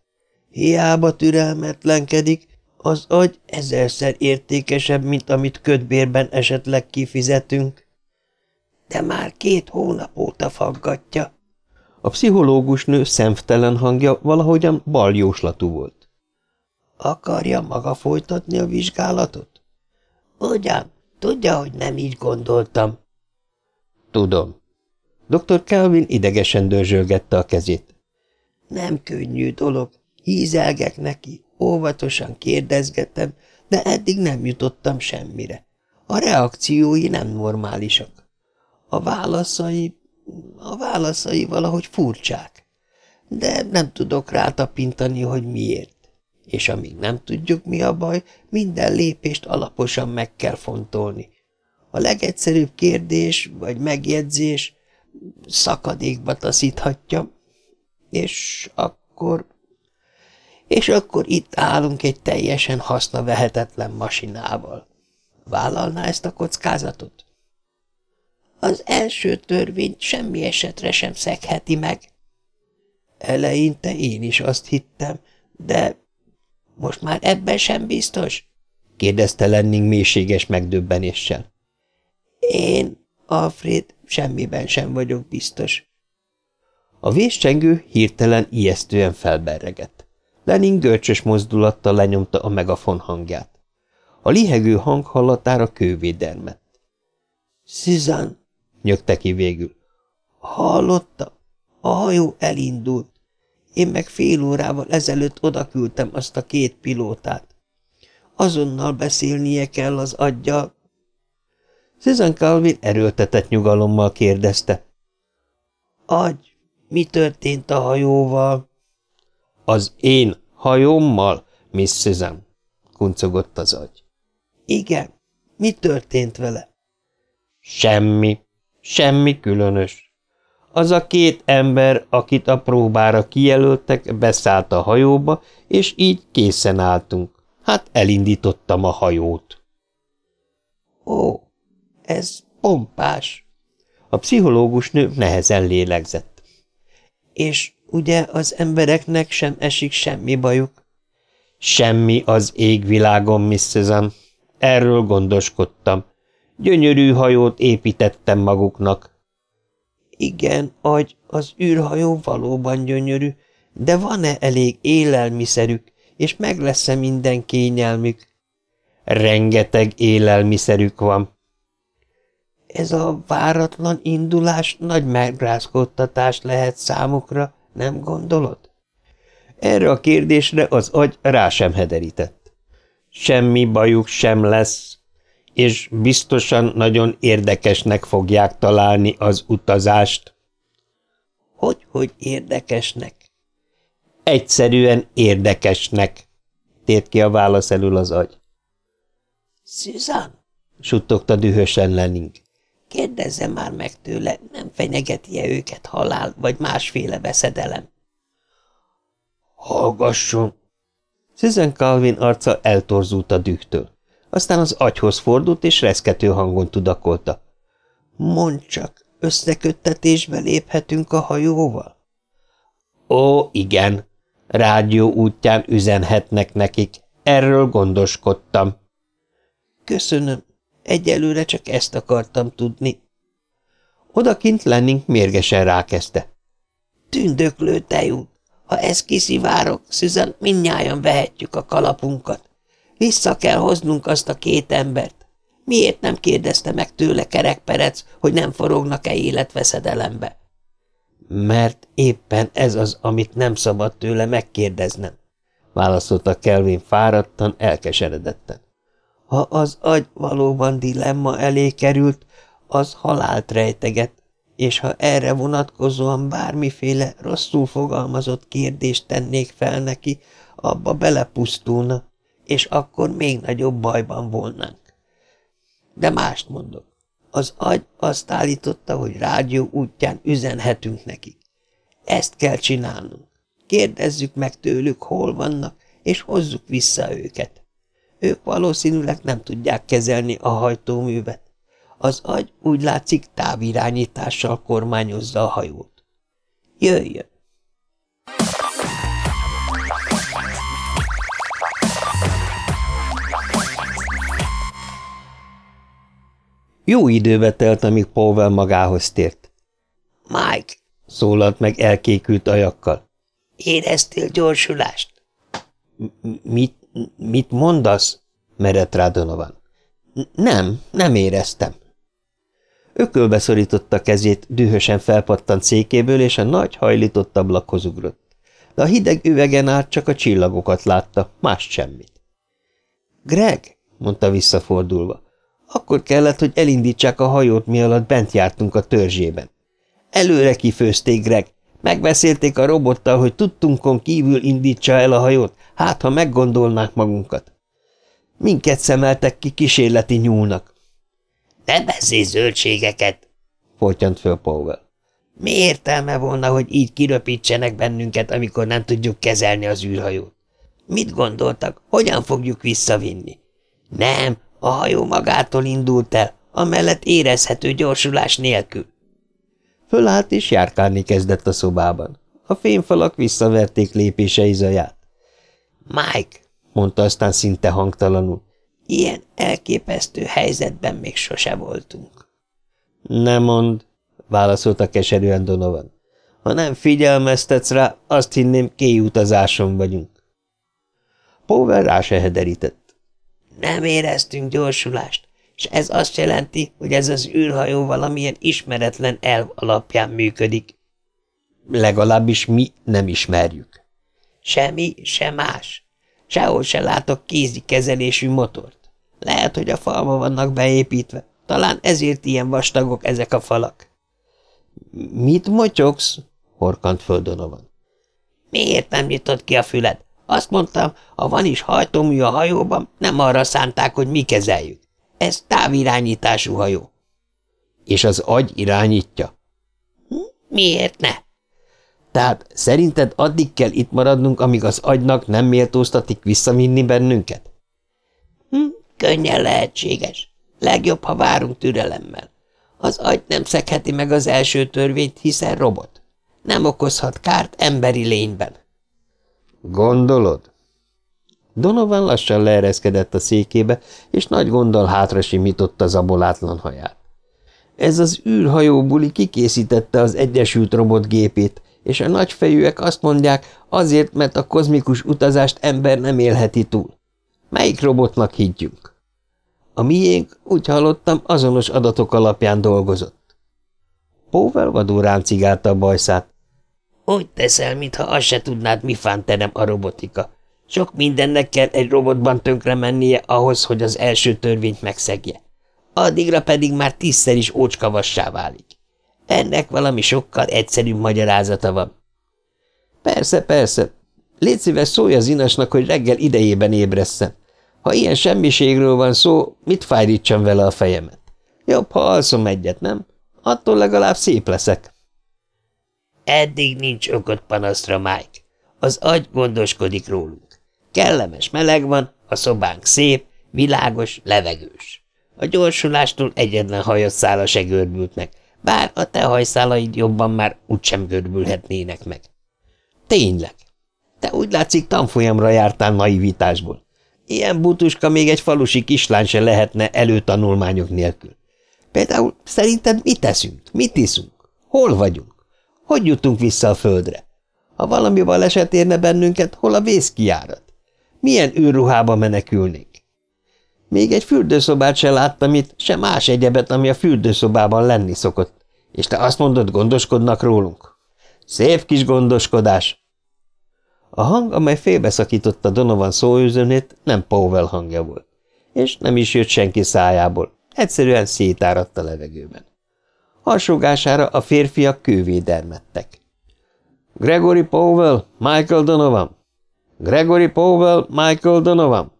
Speaker 2: Hiába türelmetlenkedik, az agy ezerszer értékesebb, mint amit ködbérben esetleg kifizetünk. De már két hónap óta faggatja.
Speaker 1: A pszichológus nő szemtelen hangja valahogyan baljóslatú volt.
Speaker 2: Akarja maga folytatni a vizsgálatot? Ugyan, tudja, hogy nem így gondoltam.
Speaker 1: Tudom. Dr. Kelvin idegesen dörzsölgette a kezét.
Speaker 2: Nem könnyű dolog. Hízelgek neki, óvatosan kérdezgetem, de eddig nem jutottam semmire. A reakciói nem normálisak. A válaszai, a válaszai valahogy furcsák. De nem tudok rátapintani, hogy miért. És amíg nem tudjuk, mi a baj, minden lépést alaposan meg kell fontolni. A legegyszerűbb kérdés vagy megjegyzés szakadékba taszíthatja, és akkor... És akkor itt állunk egy teljesen vehetetlen masinával. Vállalná ezt a kockázatot? Az első törvény semmi esetre sem szegheti meg. Eleinte én is azt hittem, de most már ebben sem biztos?
Speaker 1: kérdezte Lenning mélységes megdöbbenéssel.
Speaker 2: Én, Alfred, semmiben sem vagyok biztos.
Speaker 1: A vészcsengő hirtelen ijesztően felberregett. Lenin görcsös mozdulattal lenyomta a megafon hangját. A lihegő hang hallatára kővédermett.
Speaker 2: – Szüzan!
Speaker 1: – nyögte ki végül.
Speaker 2: – Hallotta? A hajó elindult. Én meg fél órával ezelőtt odaküldtem azt a két pilótát. Azonnal beszélnie kell az aggyal,
Speaker 1: Susan Calvin erőltetett nyugalommal kérdezte.
Speaker 2: Agy, mi történt a hajóval?
Speaker 1: Az én hajómmal, Miss Susan, kuncogott az agy.
Speaker 2: Igen, mi történt vele?
Speaker 1: Semmi, semmi különös. Az a két ember, akit a próbára kijelöltek, beszállt a hajóba, és így készen álltunk. Hát elindítottam a hajót.
Speaker 2: Ó, ez pompás.
Speaker 1: A pszichológus nő nehezen lélegzett.
Speaker 2: És ugye az embereknek sem esik semmi bajuk?
Speaker 1: Semmi az égvilágon, Mrs. Erről gondoskodtam. Gyönyörű hajót építettem maguknak.
Speaker 2: Igen, agy, az űrhajó valóban gyönyörű, de van-e elég élelmiszerük, és meg lesz-e minden kényelmük?
Speaker 1: Rengeteg élelmiszerük van.
Speaker 2: Ez a váratlan indulás nagy megrázkodtatás lehet számukra, nem gondolod?
Speaker 1: Erre a kérdésre az agy rá sem hederített. Semmi bajuk sem lesz, és biztosan nagyon érdekesnek fogják találni az utazást.
Speaker 2: Hogy, hogy érdekesnek?
Speaker 1: Egyszerűen érdekesnek, tért ki a válasz elől az agy.
Speaker 2: Susan?
Speaker 1: suttogta dühösen Lenning.
Speaker 2: Kérdezze már meg tőle, nem fenyegeti-e őket halál vagy másféle veszedelem?
Speaker 1: Hallgasson! Susan Calvin arca eltorzult a dühtől. Aztán az agyhoz fordult, és reszkető hangon tudakolta.
Speaker 2: Mondd csak, összeköttetésbe léphetünk a hajóval?
Speaker 1: Ó, igen. Rádió útján üzenhetnek nekik. Erről gondoskodtam.
Speaker 2: Köszönöm. Egyelőre csak ezt akartam tudni.
Speaker 1: Odakint Lenning mérgesen rákezdte.
Speaker 2: Tündöklő tejút. Ha ez kiszivárok, Susan, mindnyájan vehetjük a kalapunkat. Vissza kell hoznunk azt a két embert. Miért nem kérdezte meg tőle kerekperec, hogy nem forognak-e életveszedelembe?
Speaker 1: Mert éppen ez az, amit nem szabad tőle megkérdeznem, válaszolta Kelvin fáradtan, elkeseredetten.
Speaker 2: Ha az agy valóban dilemma elé került, az halált rejteget, és ha erre vonatkozóan bármiféle rosszul fogalmazott kérdést tennék fel neki, abba belepusztulna, és akkor még nagyobb bajban volnánk. De mást mondok. Az agy azt állította, hogy rádió útján üzenhetünk nekik. Ezt kell csinálnunk. Kérdezzük meg tőlük, hol vannak, és hozzuk vissza őket. Ők valószínűleg nem tudják kezelni a hajtóművet. Az agy úgy látszik távirányítással kormányozza a hajót. Jöjjön!
Speaker 1: Jó időbe telt, amíg Powell magához tért.
Speaker 2: – Mike!
Speaker 1: – szólalt meg elkékült ajakkal.
Speaker 2: – Éreztél gyorsulást?
Speaker 1: – Mit, mit mondasz? – merett rá Donovan. – Nem, nem éreztem. Ökölbe szorította kezét, dühösen felpattant székéből, és a nagy hajlított ablakhoz ugrott. De a hideg üvegen át csak a csillagokat látta, más semmit. – Greg! – mondta visszafordulva. Akkor kellett, hogy elindítsák a hajót, mi alatt bent jártunk a törzsében. Előre kifőzték Greg. Megbeszélték a robottal, hogy tudtunkon kívül indítsa el a hajót, hát ha meggondolnák magunkat. Minket szemeltek ki kísérleti nyúlnak.
Speaker 2: – Ne beszélj zöldségeket! – folytyant föl Powell. – Mi értelme volna, hogy így kiröpítsenek bennünket, amikor nem tudjuk kezelni az űrhajót? Mit gondoltak, hogyan fogjuk visszavinni? Nem, a hajó magától indult el, amellett érezhető gyorsulás nélkül.
Speaker 1: Fölállt és járkálni kezdett a szobában. A fényfalak visszaverték lépései zaját.
Speaker 2: Mike,
Speaker 1: mondta aztán szinte hangtalanul.
Speaker 2: Ilyen elképesztő helyzetben még sose voltunk.
Speaker 1: Nem mond, válaszolta keserűen Donovan. Ha nem figyelmeztetsz rá, azt hinném kéjutazáson vagyunk. Power rá se hederített.
Speaker 2: Nem éreztünk gyorsulást, és ez azt jelenti, hogy ez az űrhajó valamilyen ismeretlen elv alapján működik.
Speaker 1: Legalábbis mi nem ismerjük.
Speaker 2: Semmi, se más. Sehol se látok kézi kezelésű motort. Lehet, hogy a falba vannak beépítve. Talán ezért ilyen vastagok ezek a falak.
Speaker 1: Mit motyogsz? horkant föl Donovan.
Speaker 2: Miért nem nyitott ki a füled? Azt mondtam, ha van is hajtómű a hajóban, nem arra szánták, hogy mi kezeljük. Ez távirányítású hajó.
Speaker 1: És az agy irányítja?
Speaker 2: Hm? Miért ne?
Speaker 1: Tehát szerinted addig kell itt maradnunk, amíg az agynak nem méltóztatik visszavinni bennünket?
Speaker 2: Hm? Könnyen lehetséges. Legjobb, ha várunk türelemmel. Az agy nem szekheti meg az első törvényt, hiszen robot. Nem okozhat kárt emberi lényben.
Speaker 1: Gondolod? Donovan lassan leereszkedett a székébe, és nagy gonddal hátra simította zabolátlan haját. Ez az űrhajó buli kikészítette az Egyesült Robotgépét, és a nagyfejűek azt mondják, azért, mert a kozmikus utazást ember nem élheti túl. Melyik robotnak higgyünk? A miénk, úgy hallottam, azonos adatok alapján dolgozott. Powell vadul ráncigálta a bajszát.
Speaker 2: Úgy teszel, mintha azt se tudnád, mi fánterem a robotika. Sok mindennek kell egy robotban tönkre mennie ahhoz, hogy az első törvényt megszegje. Addigra pedig már tízszer is ócskavassá válik. Ennek valami sokkal egyszerűbb magyarázata van. Persze, persze. Légy szíves, szólj az inasnak, hogy reggel idejében ébresszen. Ha ilyen semmiségről van szó, mit fájrítsam vele a fejemet? Jobb, ha alszom egyet, nem? Attól legalább szép leszek. Eddig nincs okot panaszra, Mike. Az agy gondoskodik rólunk. Kellemes meleg van, a szobánk szép, világos, levegős. A gyorsulástól egyetlen hajasszála se görbült meg, bár a te hajszálaid jobban már úgysem görbülhetnének meg. Tényleg. Te úgy látszik tanfolyamra jártál naivitásból. Ilyen butuska még egy falusi kislány se lehetne előtanulmányok nélkül. Például szerinted mit teszünk, mit iszunk, hol vagyunk, hogy jutunk vissza a földre? Ha valami baleset érne bennünket, hol a vészkiárat? Milyen űrruhába menekülnék? Még egy fürdőszobát se láttam itt, se más egyebet, ami a fürdőszobában lenni szokott. És te azt mondod, gondoskodnak rólunk? Szép kis gondoskodás! A hang, amely félbeszakította Donovan szóőzőnét, nem Powell hangja volt. És nem is jött senki szájából, egyszerűen szétáradt a levegőben. Harsógására a férfiak kővé dermedtek. Gregory Powell, Michael Donovan! Gregory Powell, Michael Donovan!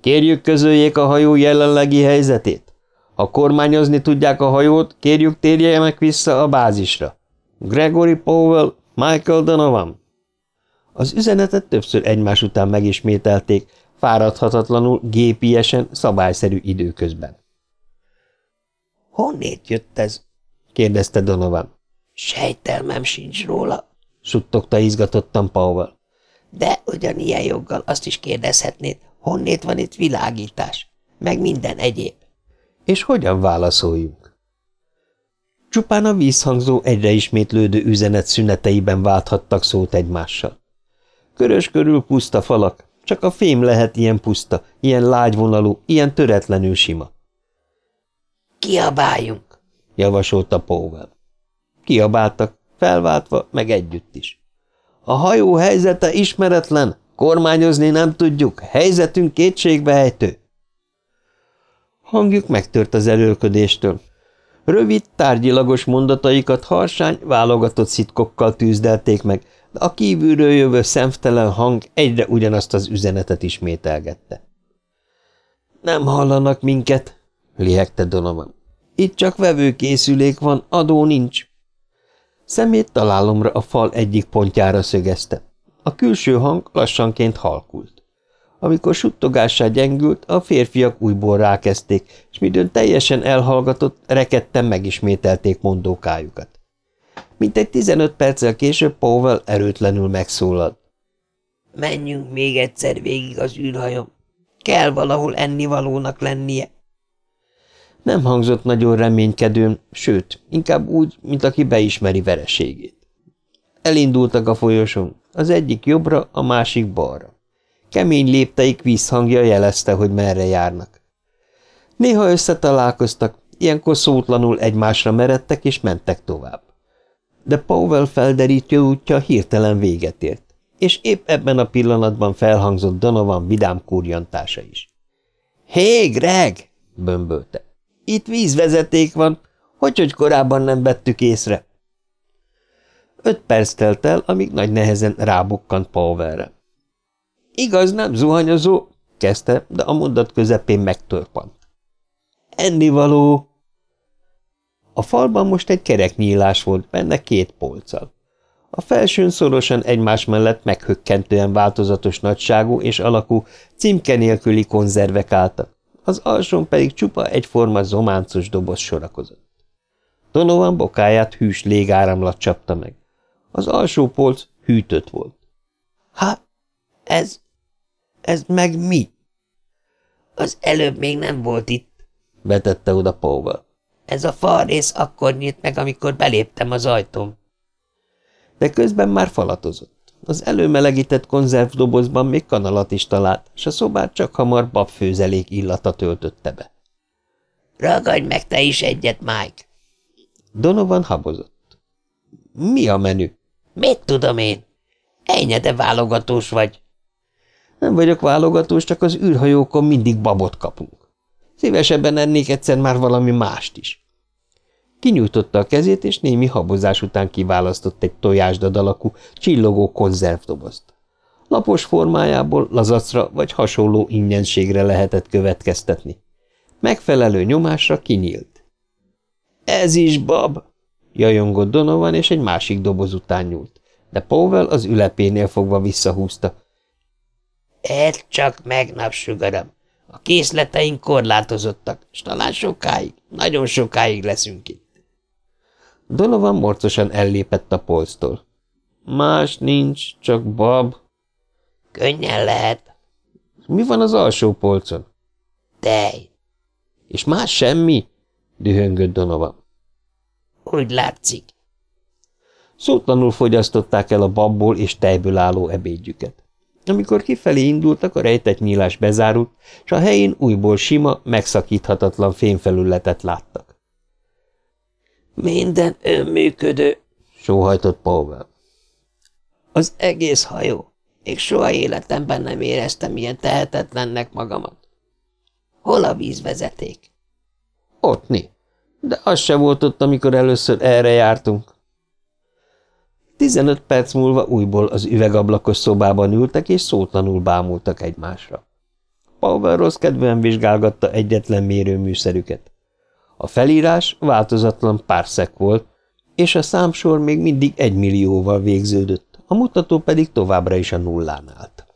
Speaker 2: Kérjük közöljék a hajó jelenlegi helyzetét. Ha kormányozni tudják a hajót, kérjük térjenek vissza a bázisra. Gregory Powell, Michael Donovan. Az üzenetet többször egymás után megismételték, fáradhatatlanul, gépiesen, szabályszerű időközben. – Honnét jött ez? – kérdezte Donovan. – Sejtelmem sincs róla – suttogta izgatottan Powell. – De ugyanilyen joggal azt is kérdezhetnéd, honnét van itt világítás, meg minden egyéb. – És hogyan válaszoljunk? Csupán a vízhangzó egyre ismétlődő üzenet szüneteiben válthattak szót egymással. Körös körül puszta falak, csak a fém lehet ilyen puszta, ilyen lágyvonalú, ilyen töretlenül sima. Kiabáljunk, javasolta Powell. Kiabáltak, felváltva, meg együtt is. A hajó helyzete ismeretlen, kormányozni nem tudjuk, helyzetünk kétségbehejtő. Hangjuk megtört az előködéstől. Rövid, tárgyilagos mondataikat harsány, válogatott szitkokkal tűzdelték meg, de a kívülről jövő szemtelen hang egyre ugyanazt az üzenetet ismételgette. Nem hallanak minket, lihegte Donovan. Itt csak vevőkészülék van, adó nincs. Szemét találomra a fal egyik pontjára szögezte. A külső hang lassanként halkult. Amikor suttogássá gyengült, a férfiak újból rákezdték, és midőn teljesen elhallgatott, rekedten megismételték mondókájukat. Mintegy tizenöt perccel később Powell erőtlenül megszólalt. – Menjünk még egyszer végig az űrhajom. Kell valahol ennivalónak lennie. Nem hangzott nagyon reménykedőn, sőt, inkább úgy, mint aki beismeri vereségét. Elindultak a folyosón, az egyik jobbra, a másik balra. Kemény lépteik vízhangja jelezte, hogy merre járnak. Néha összetalálkoztak, ilyenkor szótlanul egymásra meredtek és mentek tovább. De Powell felderítő útja hirtelen véget ért, és épp ebben a pillanatban felhangzott Donovan vidám kurjantása is. – Hé, Greg! – bömbölte. – Itt vízvezeték van, hogy, hogy korábban nem vettük észre. Öt perc telt el, amíg nagy nehezen rábukkant Powellre. Igaz, nem zuhanyozó, kezdte, de a mondat közepén megtörpant. Ennivaló! A falban most egy kereknyílás volt, benne két polccal. A felsőn szorosan egymás mellett meghökkentően változatos nagyságú és alakú, címke nélküli konzervek álltak, az alsón pedig csupa egyforma zománcos doboz sorakozott. Donovan bokáját hűs légáramlat csapta meg. Az alsó polc hűtött volt. – Hát, ez, ez meg mi? Az előbb még nem volt itt, vetette oda Powell. Ez a falrész akkor nyílt meg, amikor beléptem az ajtón. De közben már falatozott. Az előmelegített konzervdobozban még kanalat is talált, és a szobát csak hamar babfőzelék illata töltötte be. Ragadj meg te is egyet, Mike! Donovan habozott. Mi a menü? Mit tudom én? Ennyi, de válogatós vagy.
Speaker 1: Nem vagyok válogatós, csak az űrhajókon mindig babot kapunk. Szívesebben ennék egyszer már valami mást is. Kinyújtotta a kezét, és némi habozás után kiválasztott egy tojásdad alakú, csillogó konzervdobozt. Lapos formájából lazacra vagy hasonló ingyenségre lehetett következtetni. Megfelelő nyomásra kinyílt. – Ez is bab! – jajongott Donovan, és egy másik doboz után nyúlt, de Powell az ülepénél fogva visszahúzta.
Speaker 2: – Ez csak meg, napsugaram! A készleteink korlátozottak, és talán sokáig, nagyon sokáig leszünk itt.
Speaker 1: Donovan morcosan ellépett a polctól. Más nincs, csak bab.
Speaker 2: Könnyen lehet.
Speaker 1: Mi van az alsó polcon?
Speaker 2: Tej.
Speaker 1: És más semmi? dühöngött Donovan.
Speaker 2: Úgy látszik.
Speaker 1: Szótlanul fogyasztották el a babból és tejből álló ebédjüket. Amikor kifelé indultak, a rejtett nyílás bezárult, és a helyén újból sima, megszakíthatatlan fémfelületet láttak.
Speaker 2: Minden önműködő, sóhajtott Powell. Az egész hajó. Még soha életemben nem éreztem ilyen tehetetlennek magamat. Hol a vízvezeték?
Speaker 1: Ottni. De az se volt ott, amikor először erre jártunk. Tizenöt perc múlva újból az üvegablakos szobában ültek, és szótlanul bámultak egymásra. Powell rossz kedvűen vizsgálgatta egyetlen mérőműszerüket. A felírás változatlan párszek volt, és a számsor még mindig egy millióval végződött, a mutató pedig továbbra is a nullán állt.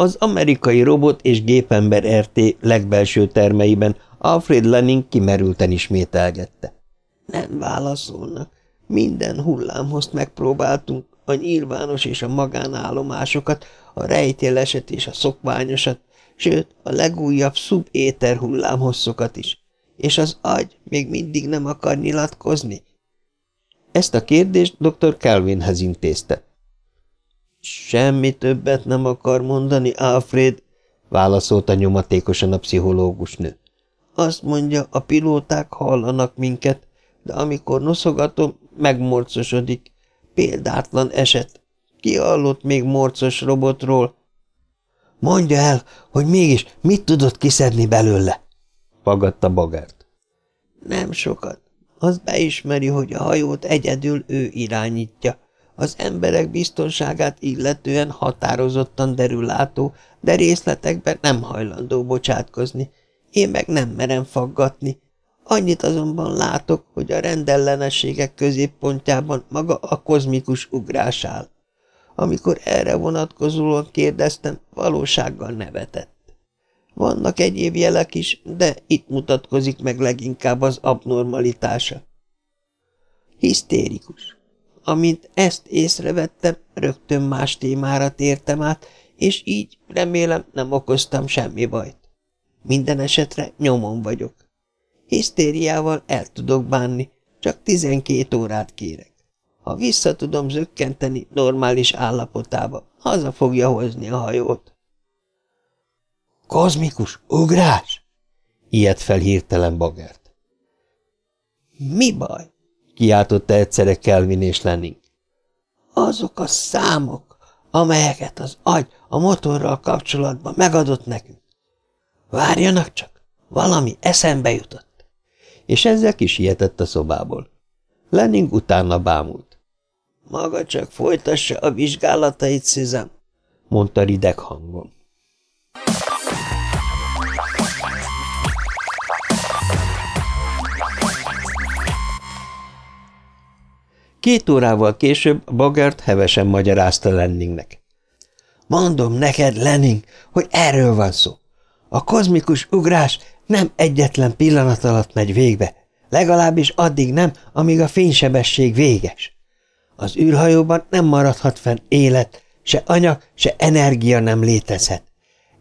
Speaker 1: Az amerikai robot és gépember RT legbelső termeiben Alfred Lenning kimerülten ismételgette.
Speaker 2: Nem válaszolnak. Minden hullámhozt megpróbáltunk, a nyilvános és a magánállomásokat, a rejtéleset és a szokványosat, sőt, a legújabb szubéter hullámhosszokat is. És az agy még mindig nem akar nyilatkozni?
Speaker 1: Ezt a kérdést dr. Kelvinhez intézte.
Speaker 2: Semmi többet nem akar mondani, Alfred, válaszolta nyomatékosan a pszichológus nő. Azt mondja, a pilóták hallanak minket, de amikor noszogatom, megmorcosodik. Példátlan eset. Ki hallott még morcos robotról? Mondja el, hogy mégis mit tudott kiszedni belőle? Pagadta Bagert. Nem sokat. Az beismeri, hogy a hajót egyedül ő irányítja. Az emberek biztonságát illetően határozottan derülátó, de részletekben nem hajlandó bocsátkozni. Én meg nem merem faggatni. Annyit azonban látok, hogy a rendellenességek középpontjában maga a kozmikus ugrás áll. Amikor erre vonatkozóan kérdeztem, valósággal nevetett. Vannak egyéb jelek is, de itt mutatkozik meg leginkább az abnormalitása. Hisztérikus. Amint ezt észrevettem, rögtön más témára tértem át, és így remélem nem okoztam semmi bajt. Minden esetre nyomon vagyok. Hisztériával el tudok bánni, csak tizenkét órát kérek. Ha vissza tudom zökkenteni normális állapotába, haza fogja hozni a hajót. Kozmikus ugrás? Ilyet fel hirtelen Bagert. Mi baj? Kiáltotta egyszerre Kelvin és Lenning. Azok a számok, amelyeket az agy a motorral kapcsolatban megadott nekünk. Várjanak csak, valami eszembe jutott
Speaker 1: és ezzel kisietett a szobából. Lenning utána bámult.
Speaker 2: – Maga csak folytassa a vizsgálatait, Szüzem –
Speaker 1: mondta rideg hangon. Két órával később Bagert hevesen magyarázta Lenningnek.
Speaker 2: – Mondom neked, Lenning, hogy erről van szó. A kozmikus ugrás nem egyetlen pillanat alatt megy végbe, legalábbis addig nem, amíg a fénysebesség véges. Az űrhajóban nem maradhat fenn élet, se anyag, se energia nem létezhet.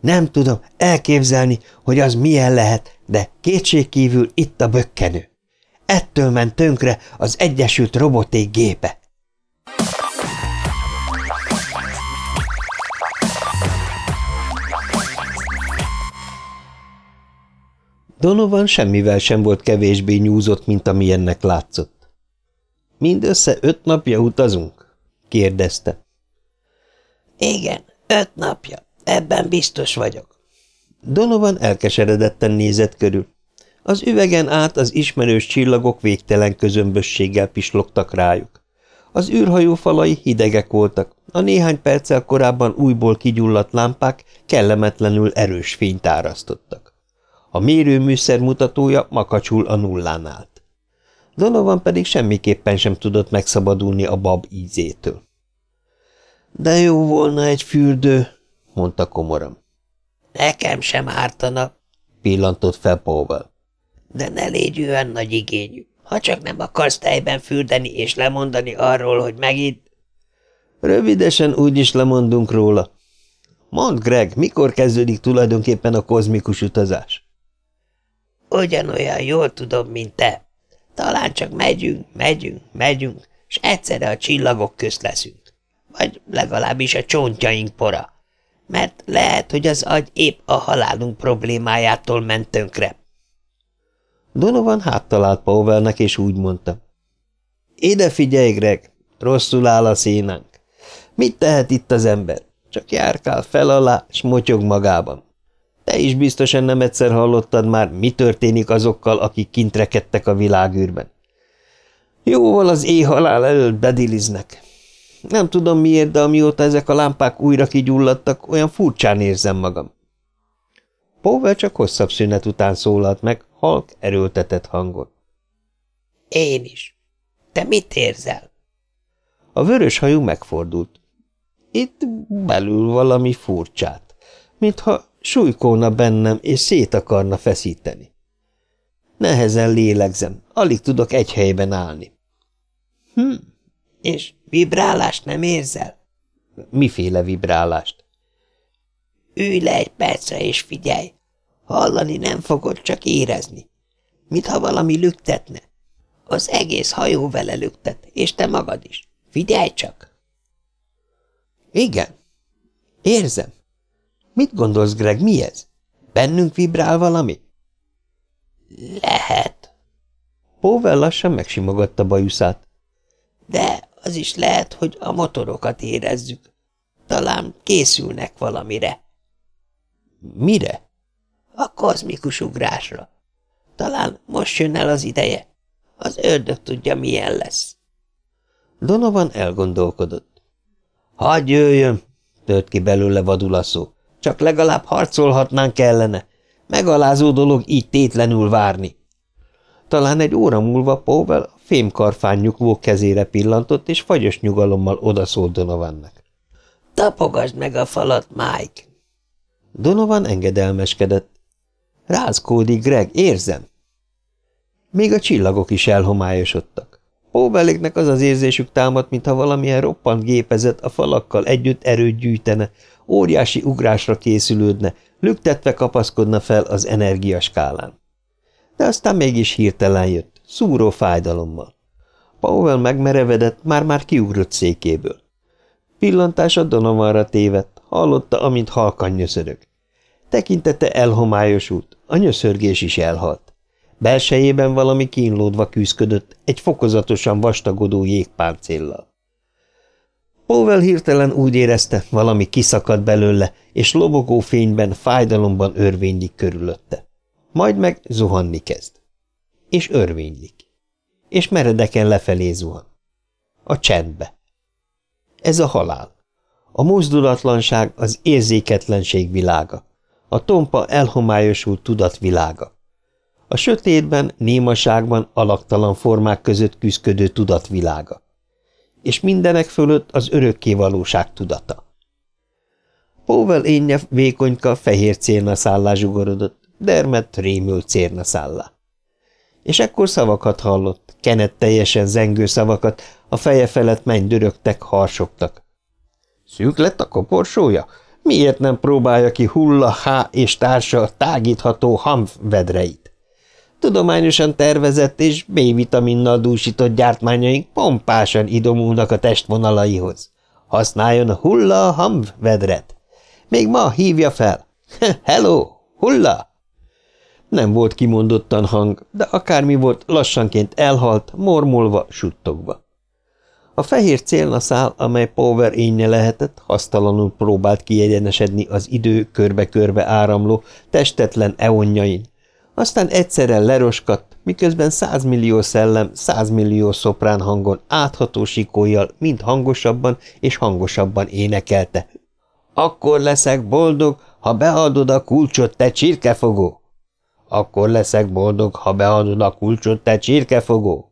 Speaker 2: Nem tudom elképzelni, hogy az milyen lehet, de kétségkívül itt a bökkenő. Ettől ment tönkre az Egyesült Roboték gépe.
Speaker 1: Donovan semmivel sem volt kevésbé nyúzott, mint amilyennek látszott. – Mindössze öt napja utazunk? – kérdezte.
Speaker 2: – Igen, öt napja. Ebben biztos vagyok.
Speaker 1: Donovan elkeseredetten nézett körül. Az üvegen át az ismerős csillagok végtelen közömbösséggel pislogtak rájuk. Az űrhajó falai hidegek voltak, a néhány perccel korábban újból kigyulladt lámpák kellemetlenül erős fényt árasztottak. A mérőműszer mutatója makacsul a nullán állt. Donovan pedig semmiképpen sem tudott megszabadulni a bab ízétől. – De jó volna egy fürdő, mondta komoran.
Speaker 2: Nekem sem ártana,
Speaker 1: pillantott fel Powell.
Speaker 2: De ne légy olyan nagy igényű. Ha csak nem akarsz tejben fürdeni és lemondani arról, hogy megint...
Speaker 1: Rövidesen úgyis lemondunk róla. Mondd, Greg, mikor kezdődik tulajdonképpen a kozmikus utazás?
Speaker 2: Ugyanolyan jól tudom, mint te. Talán csak megyünk, megyünk, megyünk, és egyszerre a csillagok közt leszünk. Vagy legalábbis a csontjaink pora mert lehet, hogy az agy épp a halálunk problémájától ment tönkre.
Speaker 1: Donovan háttalált Powellnek, és úgy mondta. Ide figyelj, Greg, rosszul áll a színánk. Mit tehet itt az ember? Csak járkál fel alá, és motyog magában. Te is biztosan nem egyszer hallottad már, mi történik azokkal, akik kint rekedtek a világűrben. Jóval az éjhalál előtt bediliznek. Nem tudom miért, de amióta ezek a lámpák újra kigyulladtak, olyan furcsán érzem magam. Powell csak hosszabb szünet után szólalt meg, halk, erőltetett hangon.
Speaker 2: Én is. Te mit érzel?
Speaker 1: A vörös hajú megfordult. Itt belül valami furcsát, mintha súlykolna bennem, és szét akarna feszíteni. Nehezen lélegzem, alig tudok egy helyben állni.
Speaker 2: Hm, és Vibrálást nem érzel?
Speaker 1: Miféle vibrálást?
Speaker 2: Ülj le egy percre és figyelj. Hallani nem fogod, csak érezni. Mintha valami lüktetne. Az egész hajó vele lüktet, és te magad is. Figyelj csak!
Speaker 1: Igen. Érzem. Mit gondolsz, Greg, mi ez? Bennünk vibrál valami?
Speaker 2: Lehet.
Speaker 1: Powell lassan megsimogatta bajuszát.
Speaker 2: De az is lehet, hogy a motorokat érezzük. Talán készülnek valamire.
Speaker 1: Mire?
Speaker 2: A kozmikus ugrásra. Talán most jön el az ideje. Az ördög tudja, milyen lesz.
Speaker 1: Donovan elgondolkodott. Hagyj jöjjön, tört ki belőle vadulaszó. Csak legalább harcolhatnánk kellene. Megalázó dolog így tétlenül várni. Talán egy óra múlva Powell fémkarfán nyugvó kezére pillantott, és fagyos nyugalommal odaszólt Donovannak.
Speaker 2: – Tapogasd meg a falat, Mike!
Speaker 1: Donovan engedelmeskedett. – Rázkódik, Greg, érzem! Még a csillagok is elhomályosodtak. Póbeléknek az az érzésük támadt, mintha valamilyen roppant gépezet a falakkal együtt erőt gyűjtene, óriási ugrásra készülődne, lüktetve kapaszkodna fel az energiaskálán. De aztán mégis hirtelen jött szúró fájdalommal. Powell megmerevedett, már-már kiugrott székéből. Pillantása Donovanra tévedt, hallotta, amint halkan nyöszörög. Tekintete elhomályosult, a nyöszörgés is elhalt. Belsejében valami kínlódva küzdködött, egy fokozatosan vastagodó jégpáncéllal. Powell hirtelen úgy érezte, valami kiszakad belőle, és lobogó fényben, fájdalomban örvénylik körülötte. Majd meg zuhanni kezd és örvénylik, és meredeken lefelé zuhan. A csendbe. Ez a halál. A mozdulatlanság az érzéketlenség világa, a tompa elhomályosult tudat világa. A sötétben, némaságban alaktalan formák között küzdködő tudat világa. És mindenek fölött az örökké valóság tudata. Powell énje vékonyka fehér cérnaszállá zsugorodott, dermet rémült cérnaszállá és ekkor szavakat hallott, kenet teljesen zengő szavakat, a feje felett menny dörögtek, harsogtak. Szűk lett a koporsója? Miért nem próbálja ki Hulla, H és társa tágítható hamf vedreit? Tudományosan tervezett és B-vitaminnal dúsított gyártmányaink pompásan idomulnak a testvonalaihoz. Használjon a Hulla hamf vedret. Még ma hívja fel. *laughs* Hello, Hulla! Nem volt kimondottan hang, de akármi volt, lassanként elhalt, mormolva, suttogva. A fehér célnaszál, amely Power énje lehetett, hasztalanul próbált kiegyenesedni az idő körbe-körbe áramló, testetlen eonjain. Aztán egyszerre leroskadt, miközben százmillió szellem, százmillió szoprán hangon átható sikójjal mind hangosabban és hangosabban énekelte. Akkor leszek boldog, ha beadod a kulcsot, te csirkefogó! Akkor leszek boldog, ha beadod a kulcsot, te csirkefogó!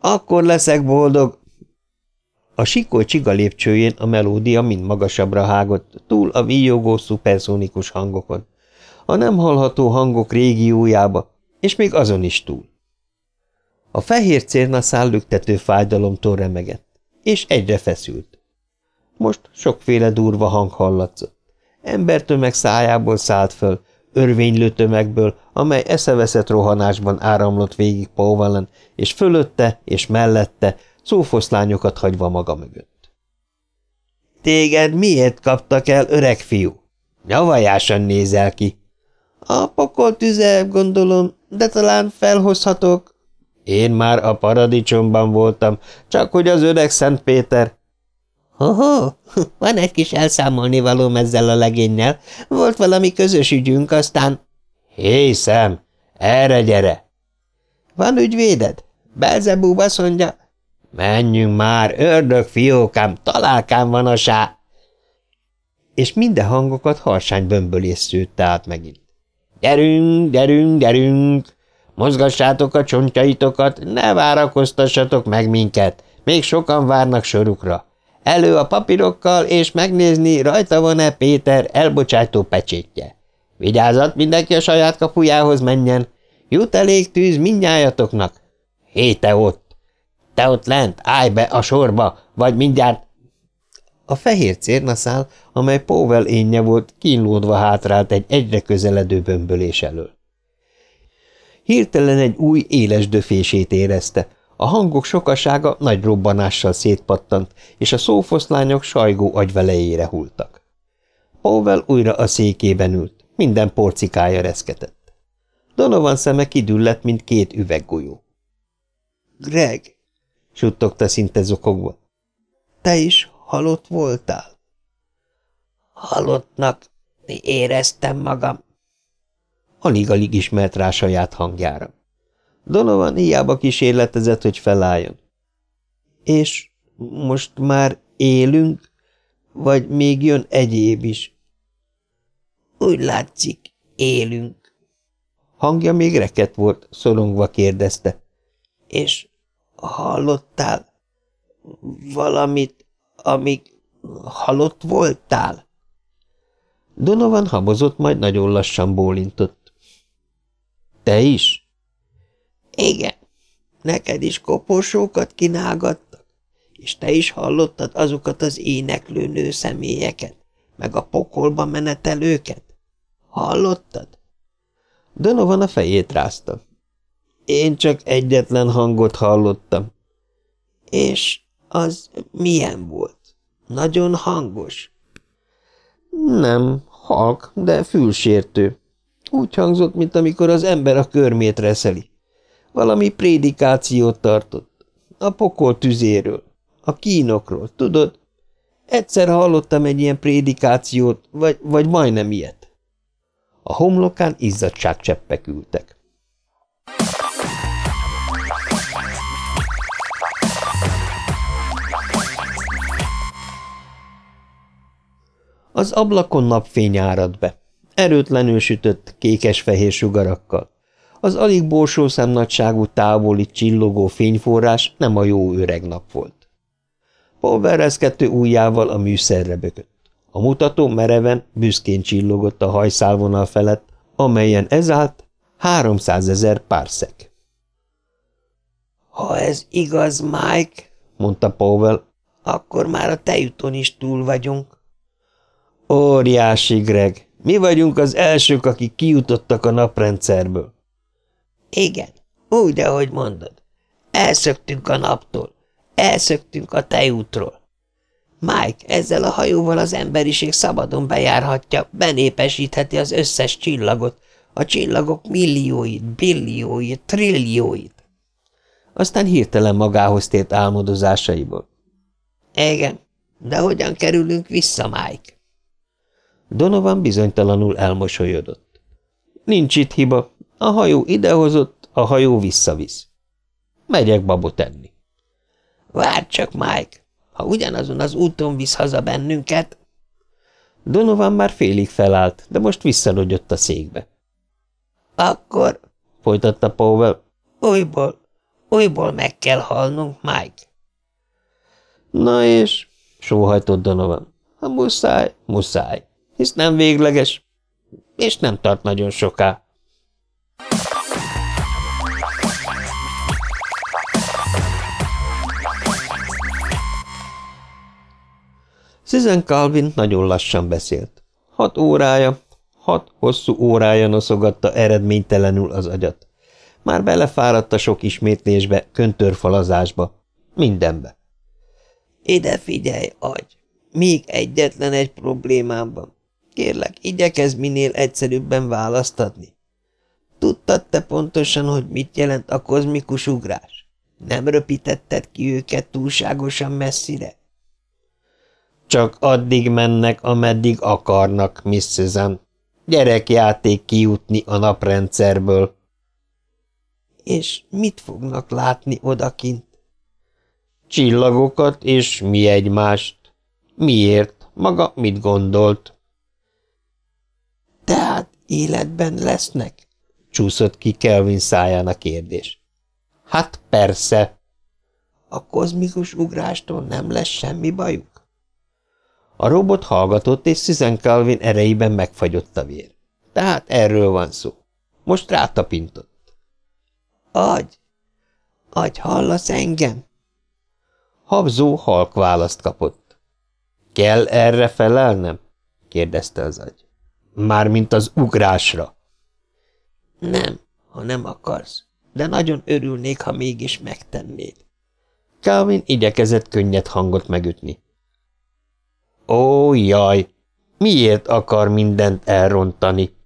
Speaker 1: Akkor leszek boldog, a sikoly csiga lépcsőjén a melódia mind magasabbra hágott, túl a víjogó szuperszónikus hangokon. A nem hallható hangok régiójába, és még azon is túl. A fehér cérna szállüktető fájdalomtól remegett, és egyre feszült. Most sokféle durva hang hallatszott. Embertömeg szájából szállt föl, örvénylő tömegből, amely eszeveszett rohanásban áramlott végig Powellen, és fölötte és mellette, szófoszlányokat hagyva maga mögött. – Téged miért kaptak el, öreg fiú? Nyavajásan nézel ki. – A pokol tüze, gondolom, de talán felhozhatok. – Én már a paradicsomban voltam, csak hogy az öreg Szent Péter. – Ho-ho, van egy kis elszámolni valóm ezzel a legénnyel. Volt valami közös ügyünk, aztán… – Hé, szem, erre gyere! – Van ügyvéded? Belzebúb azt mondja, Menjünk már, ördög fiókám, találkám van a sá... És minden hangokat harsány bömbölés szőtte át megint. Gyerünk, gyerünk, gyerünk! Mozgassátok a csontjaitokat, ne várakoztassatok meg minket, még sokan várnak sorukra. Elő a papírokkal, és megnézni, rajta van-e Péter elbocsátó pecsétje. Vigyázat, mindenki a saját kapujához menjen. Jut elég tűz mindnyájatoknak. Hé, te ott! Te ott lent, állj be a sorba, vagy mindjárt... A fehér cérnaszál, amely Powell énje volt, kínlódva hátrált egy egyre közeledő bömbölés elől. Hirtelen egy új, éles döfését érezte. A hangok sokasága nagy robbanással szétpattant, és a szófoszlányok sajgó agyvelejére hultak. Powell újra a székében ült, minden porcikája reszketett. Donovan szeme kidüllett, mint két üveggolyó. – Greg! Suttogta szinte zokogva. Te is halott voltál? Halottnak éreztem magam. Alig-alig ismert rá saját hangjára. Donovan hiába kísérletezett, hogy felálljon. És most már élünk, vagy még jön egyéb is? Úgy látszik, élünk. Hangja még reket volt, szorongva kérdezte. És Hallottál valamit, amíg halott voltál? Donovan habozott, majd nagyon lassan bólintott. Te is? Igen. Neked is koporsókat kínálgattak, és te is hallottad azokat az éneklő nő személyeket, meg a pokolba menetelőket? Hallottad? Donovan a fejét rázta. Én csak egyetlen hangot hallottam. És az milyen volt? Nagyon hangos? Nem, halk, de fülsértő. Úgy hangzott, mint amikor az ember a körmét reszeli. Valami prédikációt tartott. A pokol tüzéről, a kínokról, tudod? Egyszer hallottam egy ilyen prédikációt, vagy, vagy majdnem ilyet. A homlokán izzadságcseppek ültek. Az ablakon napfény árad be. Erőtlenül sütött, kékes-fehér sugarakkal. Az alig borsó nagyságú távoli csillogó fényforrás nem a jó öreg nap volt. Polverezkedő ujjával a műszerre bökött. A mutató mereven, büszkén csillogott a hajszálvonal felett, amelyen ez állt 300 ezer párszek. – Ha ez igaz, Mike, mondta Powell, akkor már a tejúton is túl vagyunk. Óriási, Greg. Mi vagyunk az elsők, akik kijutottak a naprendszerből. Igen, úgy, ahogy mondod. Elszöktünk a naptól. Elszöktünk a tejútról. Mike, ezzel a hajóval az emberiség szabadon bejárhatja, benépesítheti az összes csillagot,
Speaker 2: A csillagok millióit, billióit, trillióit.
Speaker 1: Aztán hirtelen magához tért álmodozásaiból.
Speaker 2: Igen, de hogyan kerülünk vissza, Mike?
Speaker 1: Donovan bizonytalanul elmosolyodott. Nincs itt hiba. A hajó idehozott, a hajó visszavisz. Megyek babot enni.
Speaker 2: Várj csak, Mike! Ha ugyanazon az úton visz haza bennünket...
Speaker 1: Donovan már félig felállt, de most visszanogyott a székbe.
Speaker 2: Akkor,
Speaker 1: folytatta Powell,
Speaker 2: újból, újból meg kell halnunk, Mike.
Speaker 1: Na és, sóhajtott Donovan, ha muszáj, muszáj, hisz nem végleges, és nem tart nagyon soká. Susan Calvin nagyon lassan beszélt. Hat órája, hat hosszú órája noszogatta eredménytelenül az agyat. Már belefáradt a sok ismétlésbe, köntörfalazásba, mindenbe.
Speaker 2: Ide figyelj, agy! Még egyetlen egy problémám van. Kérlek, igyekezz minél egyszerűbben választatni. Tudtad te pontosan, hogy mit jelent a kozmikus ugrás? Nem röpítetted ki őket túlságosan messzire?
Speaker 1: Csak addig mennek, ameddig akarnak, Miss Susan. Gyerekjáték kijutni a naprendszerből.
Speaker 2: És mit fognak látni odakint?
Speaker 1: Csillagokat és mi egymást. Miért? Maga mit gondolt?
Speaker 2: Tehát életben lesznek?
Speaker 1: Csúszott ki Kelvin száján a kérdés. Hát persze.
Speaker 2: A kozmikus ugrástól nem lesz semmi bajuk?
Speaker 1: A robot hallgatott, és Susan Calvin erejében megfagyott a vér. Tehát erről van szó. Most rátapintott.
Speaker 2: Agy! Agy, hallasz engem?
Speaker 1: Habzó halk választ kapott. Kell erre felelnem? kérdezte az agy. Mármint az ugrásra.
Speaker 2: Nem, ha nem akarsz, de nagyon örülnék, ha mégis megtennéd.
Speaker 1: Calvin igyekezett könnyed hangot megütni. Ó, jaj! Miért akar mindent elrontani?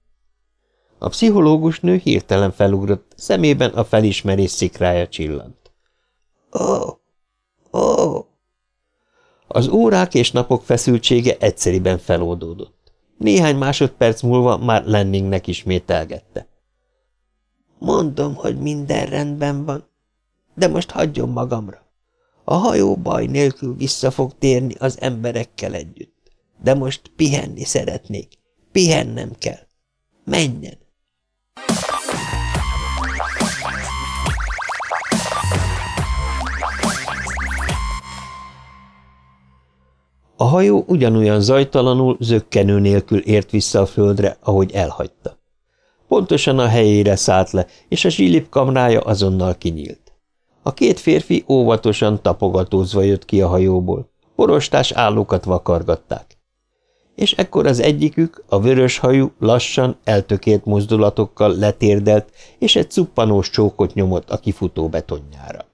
Speaker 1: A pszichológus nő hirtelen felugrott, szemében a felismerés szikrája csillant.
Speaker 2: Ó, ó!
Speaker 1: Az órák és napok feszültsége egyszeriben feloldódott. Néhány másodperc múlva már Lenningnek ismételgette.
Speaker 2: Mondom, hogy minden rendben van, de most hagyjon magamra. A hajó baj nélkül vissza fog térni az emberekkel együtt. De most pihenni szeretnék. Pihennem kell. Menjen!
Speaker 1: A hajó ugyanolyan zajtalanul, zöggenő nélkül ért vissza a földre, ahogy elhagyta. Pontosan a helyére szállt le, és a zsilip kamrája azonnal kinyílt. A két férfi óvatosan tapogatózva jött ki a hajóból. Borostás állókat vakargatták. És ekkor az egyikük, a vörös hajú, lassan, eltökélt mozdulatokkal letérdelt, és egy cuppanós csókot nyomott a kifutó betonjára.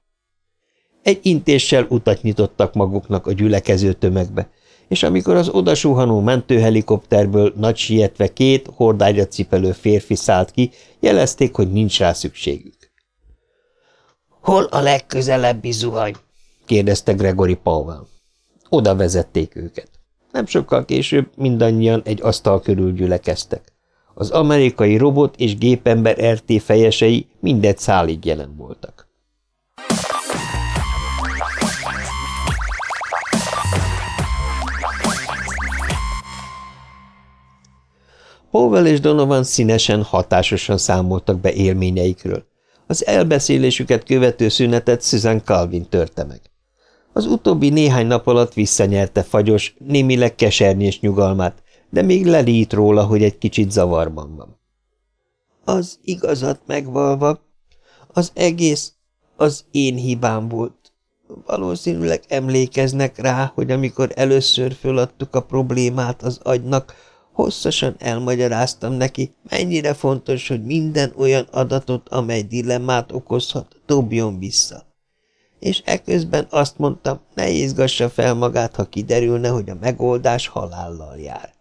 Speaker 1: Egy intéssel utat nyitottak maguknak a gyülekező tömegbe, és amikor az odasuhanó mentőhelikopterből nagy sietve két hordágyra cipelő férfi szállt ki, jelezték, hogy nincs rá szükségük.
Speaker 2: Hol a legközelebbi zuhany?
Speaker 1: kérdezte Gregory Powell. Oda vezették őket. Nem sokkal később mindannyian egy asztal körül gyülekeztek. Az amerikai robot és gépember RT fejesei mindegy szálig jelen voltak. Powell és Donovan színesen, hatásosan számoltak be élményeikről. Az elbeszélésüket követő szünetet Susan Calvin törte meg. Az utóbbi néhány nap alatt visszanyerte fagyos, némileg kesernyés nyugalmát, de még lelít róla, hogy egy kicsit zavarban van.
Speaker 2: Az igazat megvalva, az egész az én hibám volt. Valószínűleg emlékeznek rá, hogy amikor először föladtuk a problémát az agynak, Hosszasan elmagyaráztam neki, mennyire fontos, hogy minden olyan adatot, amely dilemmát okozhat, dobjon vissza. És eközben azt mondtam, ne izgassa fel magát, ha kiderülne, hogy a megoldás halállal jár.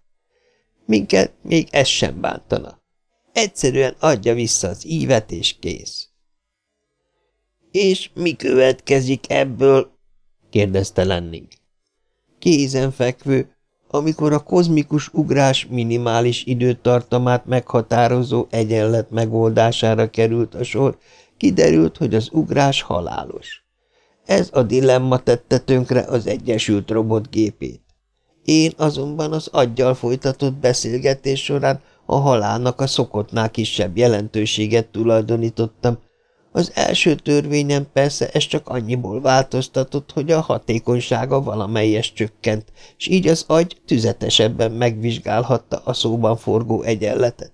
Speaker 2: Minket még ez sem bántana. Egyszerűen adja vissza az ívet, és kész. És mi következik ebből? kérdezte Lenning. Kézenfekvő, amikor a kozmikus ugrás minimális időtartamát meghatározó egyenlet megoldására került a sor, kiderült, hogy az ugrás halálos. Ez a dilemma tette tönkre az Egyesült Robotgépét. Én azonban az aggyal folytatott beszélgetés során a halálnak a szokottnál kisebb jelentőséget tulajdonítottam, az első törvényen persze ez csak annyiból változtatott, hogy a hatékonysága valamelyes csökkent, és így az agy tüzetesebben megvizsgálhatta a szóban forgó egyenletet.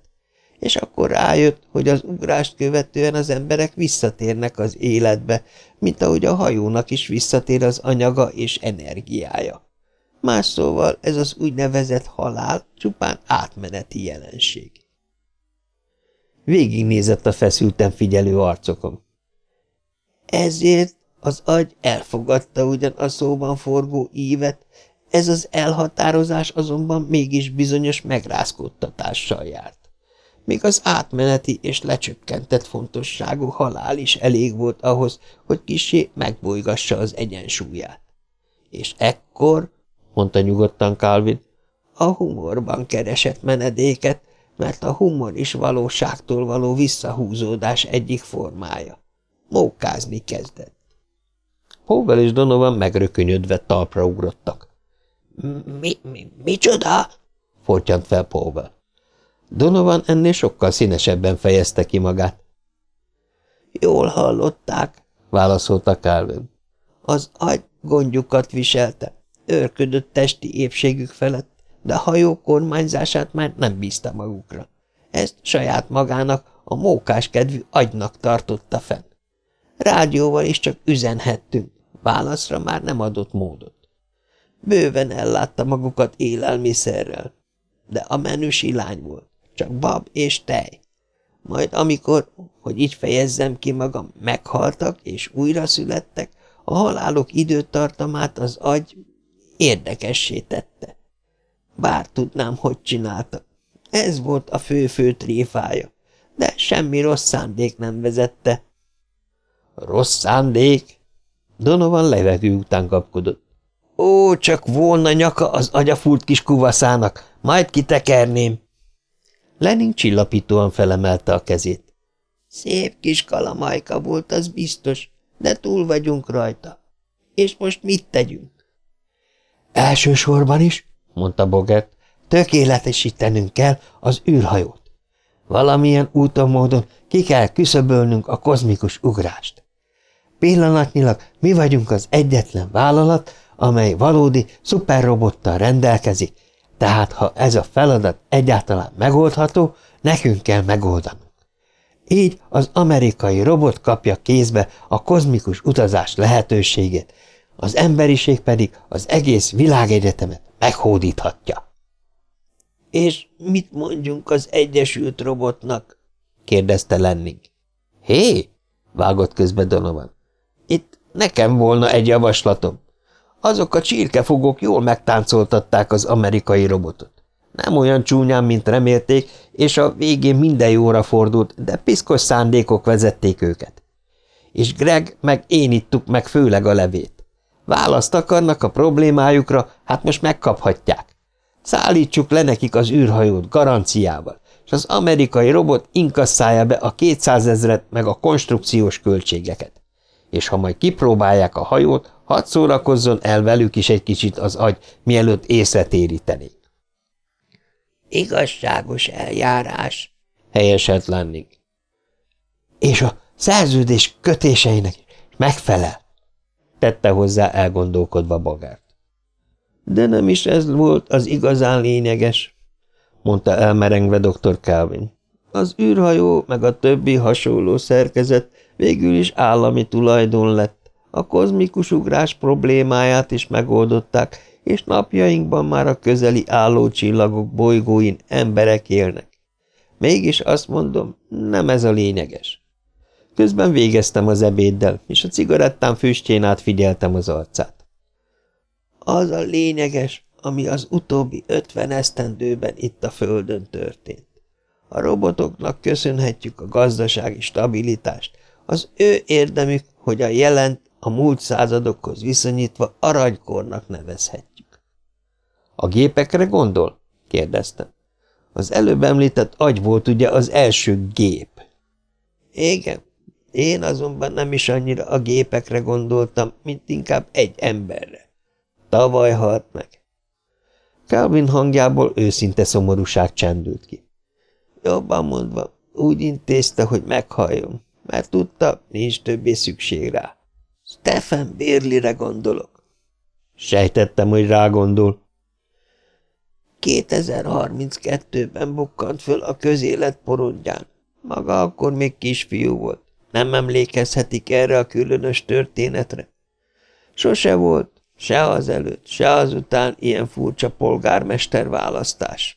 Speaker 2: És akkor rájött, hogy az ugrást követően az emberek visszatérnek az életbe, mint ahogy a hajónak is visszatér az anyaga és energiája. Más szóval ez az úgynevezett halál csupán átmeneti jelenség.
Speaker 1: Végignézett a feszülten figyelő arcokon.
Speaker 2: Ezért az agy elfogadta ugyan a szóban forgó ívet, ez az elhatározás azonban mégis bizonyos megrázkódtatással járt. Még az átmeneti és lecsökkentett fontosságú halál is elég volt ahhoz, hogy kisé megbolygassa az egyensúlyát. És ekkor, mondta nyugodtan Calvin, a humorban keresett menedéket, mert a humor is valóságtól való visszahúzódás egyik formája. Mókázni kezdett.
Speaker 1: Powell és Donovan megrökönyödve talpra ugrottak.
Speaker 2: – Mi, mi, micsoda?
Speaker 1: – fortyant fel Powell. Donovan ennél sokkal színesebben fejezte ki magát.
Speaker 2: – Jól hallották – válaszolta Calvin. Az agy gondjukat viselte, őrködött testi épségük felett, de a hajó kormányzását már nem bízta magukra. Ezt saját magának a mókás kedvű agynak tartotta fenn. Rádióval is csak üzenhettünk, válaszra már nem adott módot. Bőven ellátta magukat élelmiszerrel, de a menü silány volt, csak bab és tej. Majd amikor, hogy így fejezzem ki magam, meghaltak és újra születtek, a halálok időtartamát az agy érdekessé tette. Bár tudnám, hogy csinálta. Ez volt a fő-fő tréfája, de semmi rossz szándék nem vezette.
Speaker 1: Rossz szándék? Donovan levegő után kapkodott.
Speaker 2: Ó, csak volna nyaka az agyafúrt kis kuvaszának, majd kitekerném.
Speaker 1: Lenin csillapítóan felemelte a kezét.
Speaker 2: Szép kis kalamajka volt, az biztos, de túl vagyunk rajta. És most mit tegyünk?
Speaker 1: Elsősorban is, mondta Bogert, tökéletesítenünk kell az űrhajót. Valamilyen úton módon ki kell küszöbölnünk a kozmikus ugrást. Pillanatnyilag mi vagyunk az egyetlen vállalat, amely valódi szuperrobottal rendelkezik, tehát ha ez a feladat egyáltalán megoldható, nekünk kell megoldanunk. Így az amerikai robot kapja kézbe a kozmikus utazás lehetőségét, az emberiség pedig az egész világegyetemet meghódíthatja.
Speaker 2: – És mit mondjunk az Egyesült Robotnak? – kérdezte Lenning.
Speaker 1: – Hé! – vágott közbe Donovan. – Itt nekem volna egy javaslatom. Azok a csirkefogók jól megtáncoltatták az amerikai robotot. Nem olyan csúnyán, mint remélték, és a végén minden jóra fordult, de piszkos szándékok vezették őket. És Greg meg én ittuk meg főleg a levét. Választ akarnak a problémájukra, hát most megkaphatják. Szállítsuk le nekik az űrhajót garanciával, és az amerikai robot inkasszálja be a kétszázezret meg a konstrukciós költségeket. És ha majd kipróbálják a hajót, hadd szórakozzon el velük is egy kicsit az agy, mielőtt észre térítenék.
Speaker 2: Igazságos eljárás,
Speaker 1: helyeselt Lanning. És a szerződés kötéseinek megfelel tette hozzá elgondolkodva Bagárt. De nem is ez volt az igazán lényeges, mondta elmerengve dr. Calvin. Az űrhajó meg a többi hasonló szerkezet végül is állami tulajdon lett. A kozmikus ugrás problémáját is megoldották, és napjainkban már a közeli állócsillagok bolygóin emberek élnek. Mégis azt mondom, nem ez a lényeges. Közben végeztem az ebéddel, és a cigarettám füstjén át figyeltem az arcát.
Speaker 2: Az a lényeges, ami az utóbbi ötven esztendőben itt a földön történt. A robotoknak köszönhetjük a gazdasági stabilitást. Az ő érdemük, hogy a jelent a múlt századokhoz viszonyítva aranykornak nevezhetjük.
Speaker 1: A gépekre gondol? kérdeztem. Az előbb említett agy volt ugye az első gép.
Speaker 2: Igen, én azonban nem is annyira a gépekre gondoltam, mint inkább egy emberre. Tavaly halt meg.
Speaker 1: Calvin hangjából őszinte szomorúság csendült ki.
Speaker 2: Jobban mondva, úgy intézte, hogy meghalljon, mert tudta, nincs többé szükség rá. Stephen Birlire gondolok.
Speaker 1: Sejtettem, hogy rá gondol.
Speaker 2: 2032-ben bukkant föl a közélet porondján. Maga akkor még kisfiú volt. Nem emlékezhetik erre a különös történetre? Sose volt, se az előtt, se azután ilyen furcsa polgármester választás.